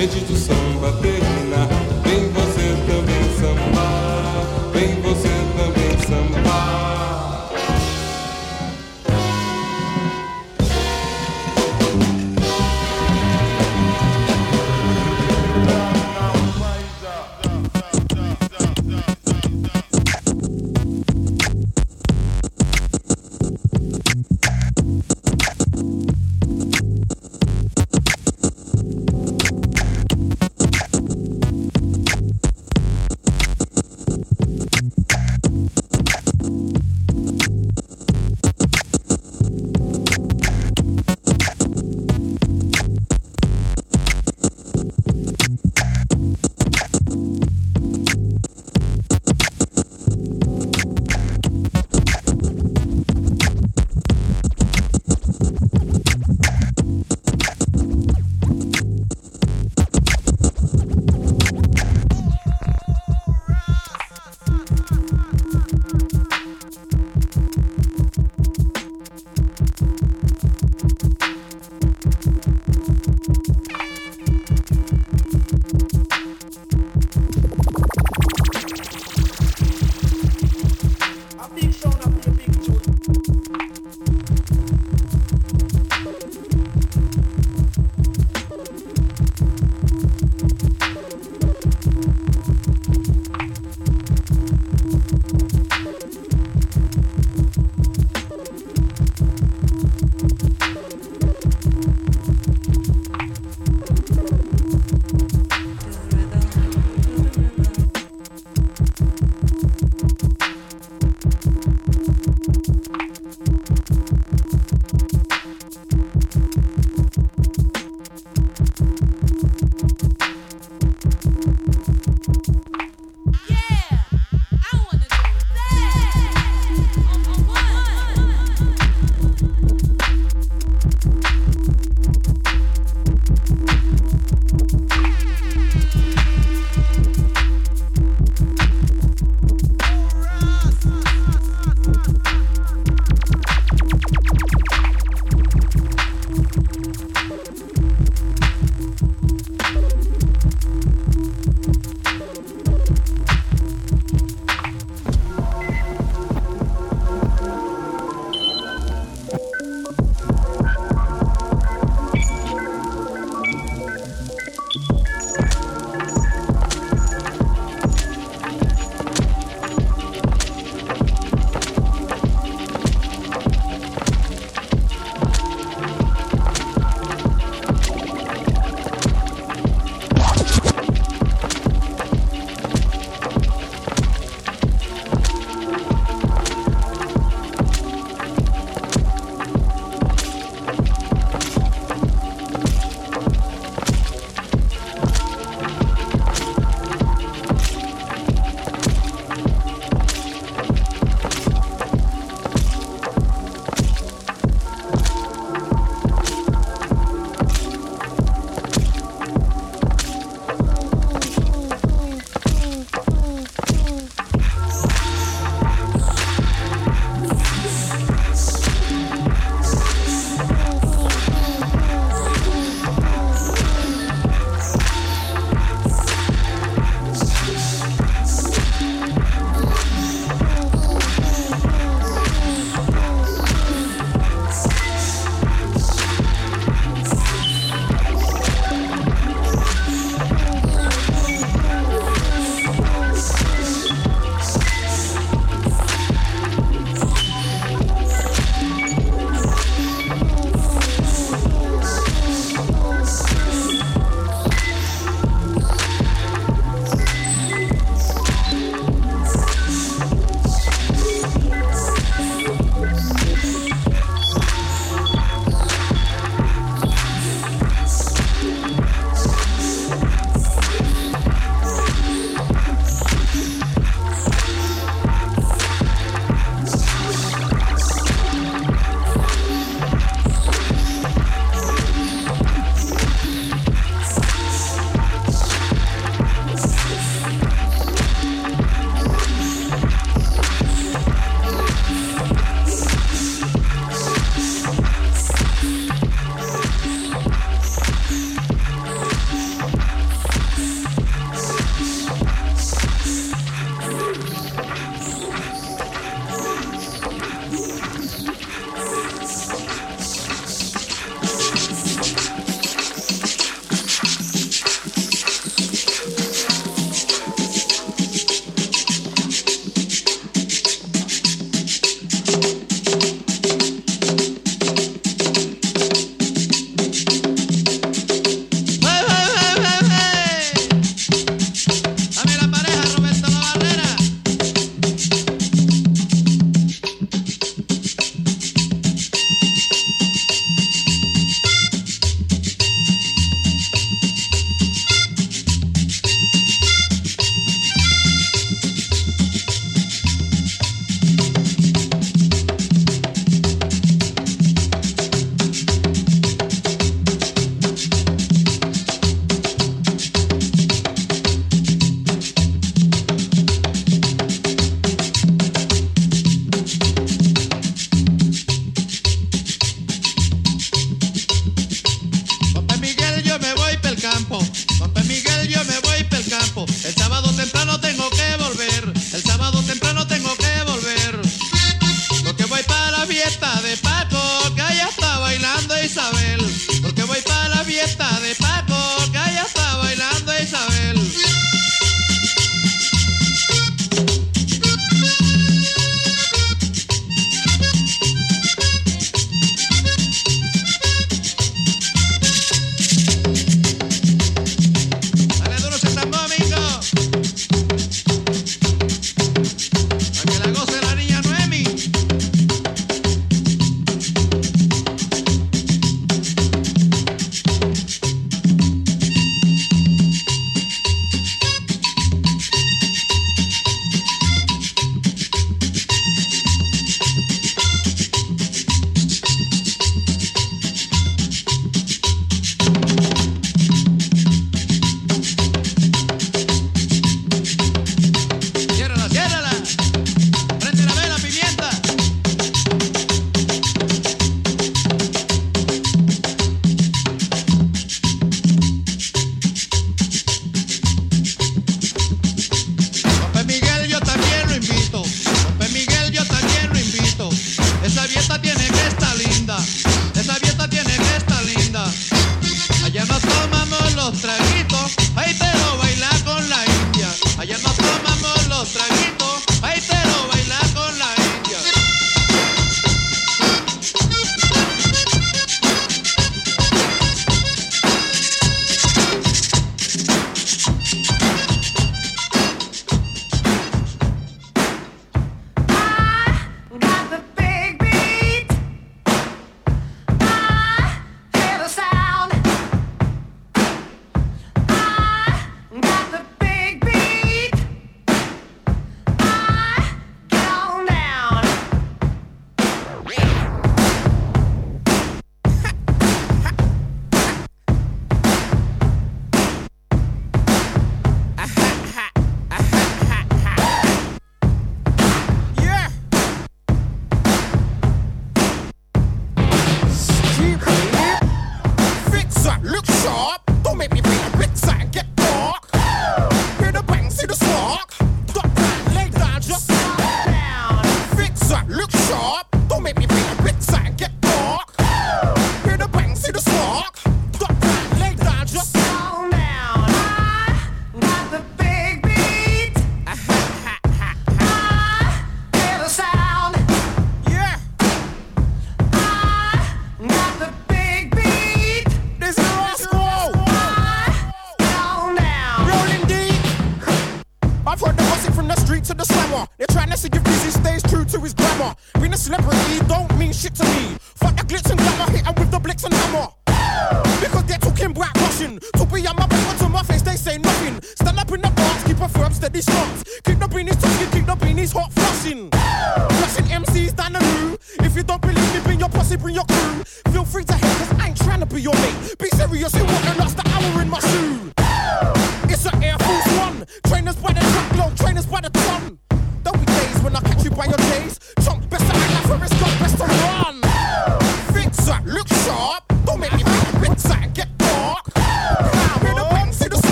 Antes do samba terminar, vem você também sambar. Vem você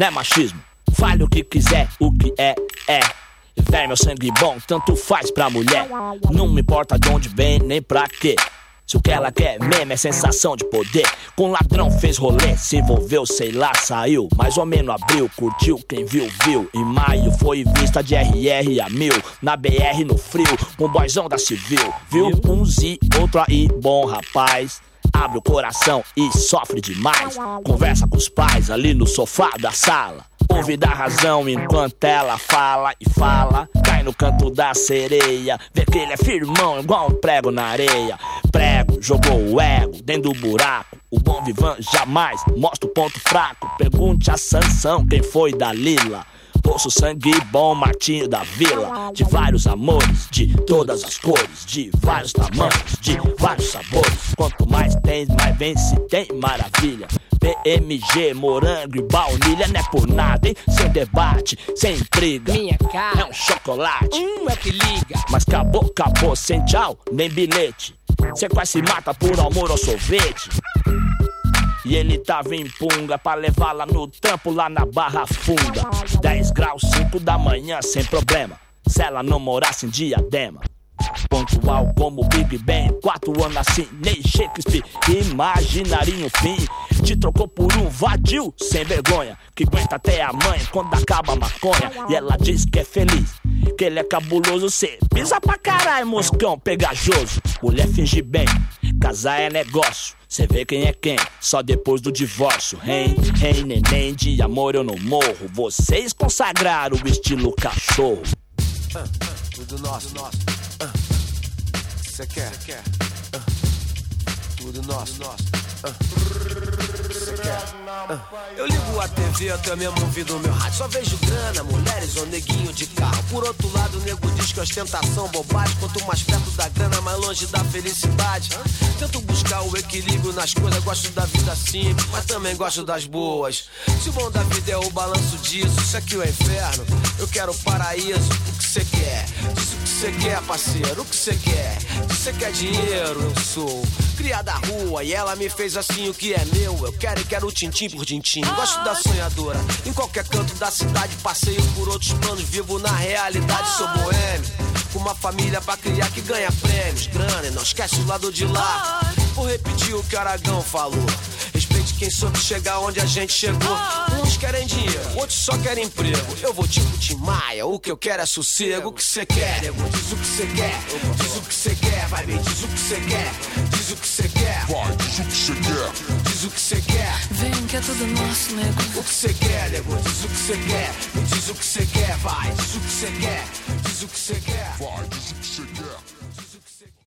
Não é machismo. Fale o que quiser, o que é, é. Véi, meu sangue bom, tanto faz pra mulher. Não me importa de onde vem, nem pra quê. Se o que ela quer mesmo é sensação de poder. Com ladrão fez rolê, se envolveu, sei lá, saiu. Mais ou menos abril, curtiu, quem viu, viu. Em maio foi vista de RR a mil. Na BR no frio, com boizão da civil. Viu uns e outro aí, bom rapaz. Abre o coração e sofre demais. Conversa com os pais ali no sofá da sala. Ouve da razão enquanto ela fala e fala. Cai no canto da sereia. Vê que ele é firmão, igual um prego na areia. Prego, jogou o ego dentro do buraco. O bom vivan jamais mostra o ponto fraco. Pergunte a Sansão quem foi da Lila. Poço sangue bom, Martinho da Vila. De vários amores, de todas as cores, de vários tamanhos, de vários sabores. Quanto mais tem, mais vem se tem maravilha. PMG, morango e baunilha não é por nada, hein? Sem debate, sem intriga. Minha cara é um chocolate. Um é que liga. Mas acabou, acabou, sem tchau, nem bilhete. Cê quase se mata por amor ao sorvete. E ele tava em punga pra levá-la no trampo lá na Barra Funda. 10 graus, 5 da manhã, sem problema. Se ela não morasse em diadema. Pontual como Big Ben, quatro anos assim, nem Shakespeare. Imaginaria um fim. Te trocou por um vadio sem vergonha. Que aguenta até a mãe quando acaba a maconha. E ela diz que é feliz, que ele é cabuloso. Cê pisa pra caralho, moscão pegajoso. Mulher finge bem, casar é negócio. Cê vê quem é quem, só depois do divórcio. Hein, hein, neném, de amor eu não morro. Vocês consagraram o estilo cachorro. Tudo nosso, nosso. Cê quer? Ah. Tudo nosso, nosso. Cê quer? Eu ligo a TV, até mesmo ouvido meu rádio. Só vejo grana, mulheres ou neguinho de carro. Por outro lado, o nego diz que ostentação, bobagem. Quanto mais perto da grana, mais longe da felicidade. Tento buscar o equilíbrio nas coisas. Gosto da vida simples, mas também gosto das boas. Se o bom da vida é o balanço disso, isso aqui é o inferno. Eu quero paraíso, o que você quer? Diz o que você quer, parceiro, o que você quer? Se você quer dinheiro, eu sou cria da rua e ela me fez assim o que é meu. Eu quero e quero tintim por tintim. Gosto da sonhadora. Em qualquer canto da cidade, passeio por outros planos, vivo na realidade, sou boêmio. Com uma família pra criar que ganha prêmios, grana, e não esquece o lado de lá. Vou repetir o que Aragão falou. Respeite quem soube chegar onde a gente chegou. Uns querem dinheiro, outros só querem emprego. Eu vou tipo Tim Maia, o que eu quero é sossego. O que você quer, nego? Diz o que você quer. Diz o que você quer, vai ver, diz o que você quer. Diz o que você quer. Vai, diz o que você quer. Diz o que você quer. Vem que é tudo nosso, nego. O que você quer, nego? Diz o que você quer. Me diz o que você quer, vai. Diz o que você quer. Diz o que você quer. Vai, diz o que você quer.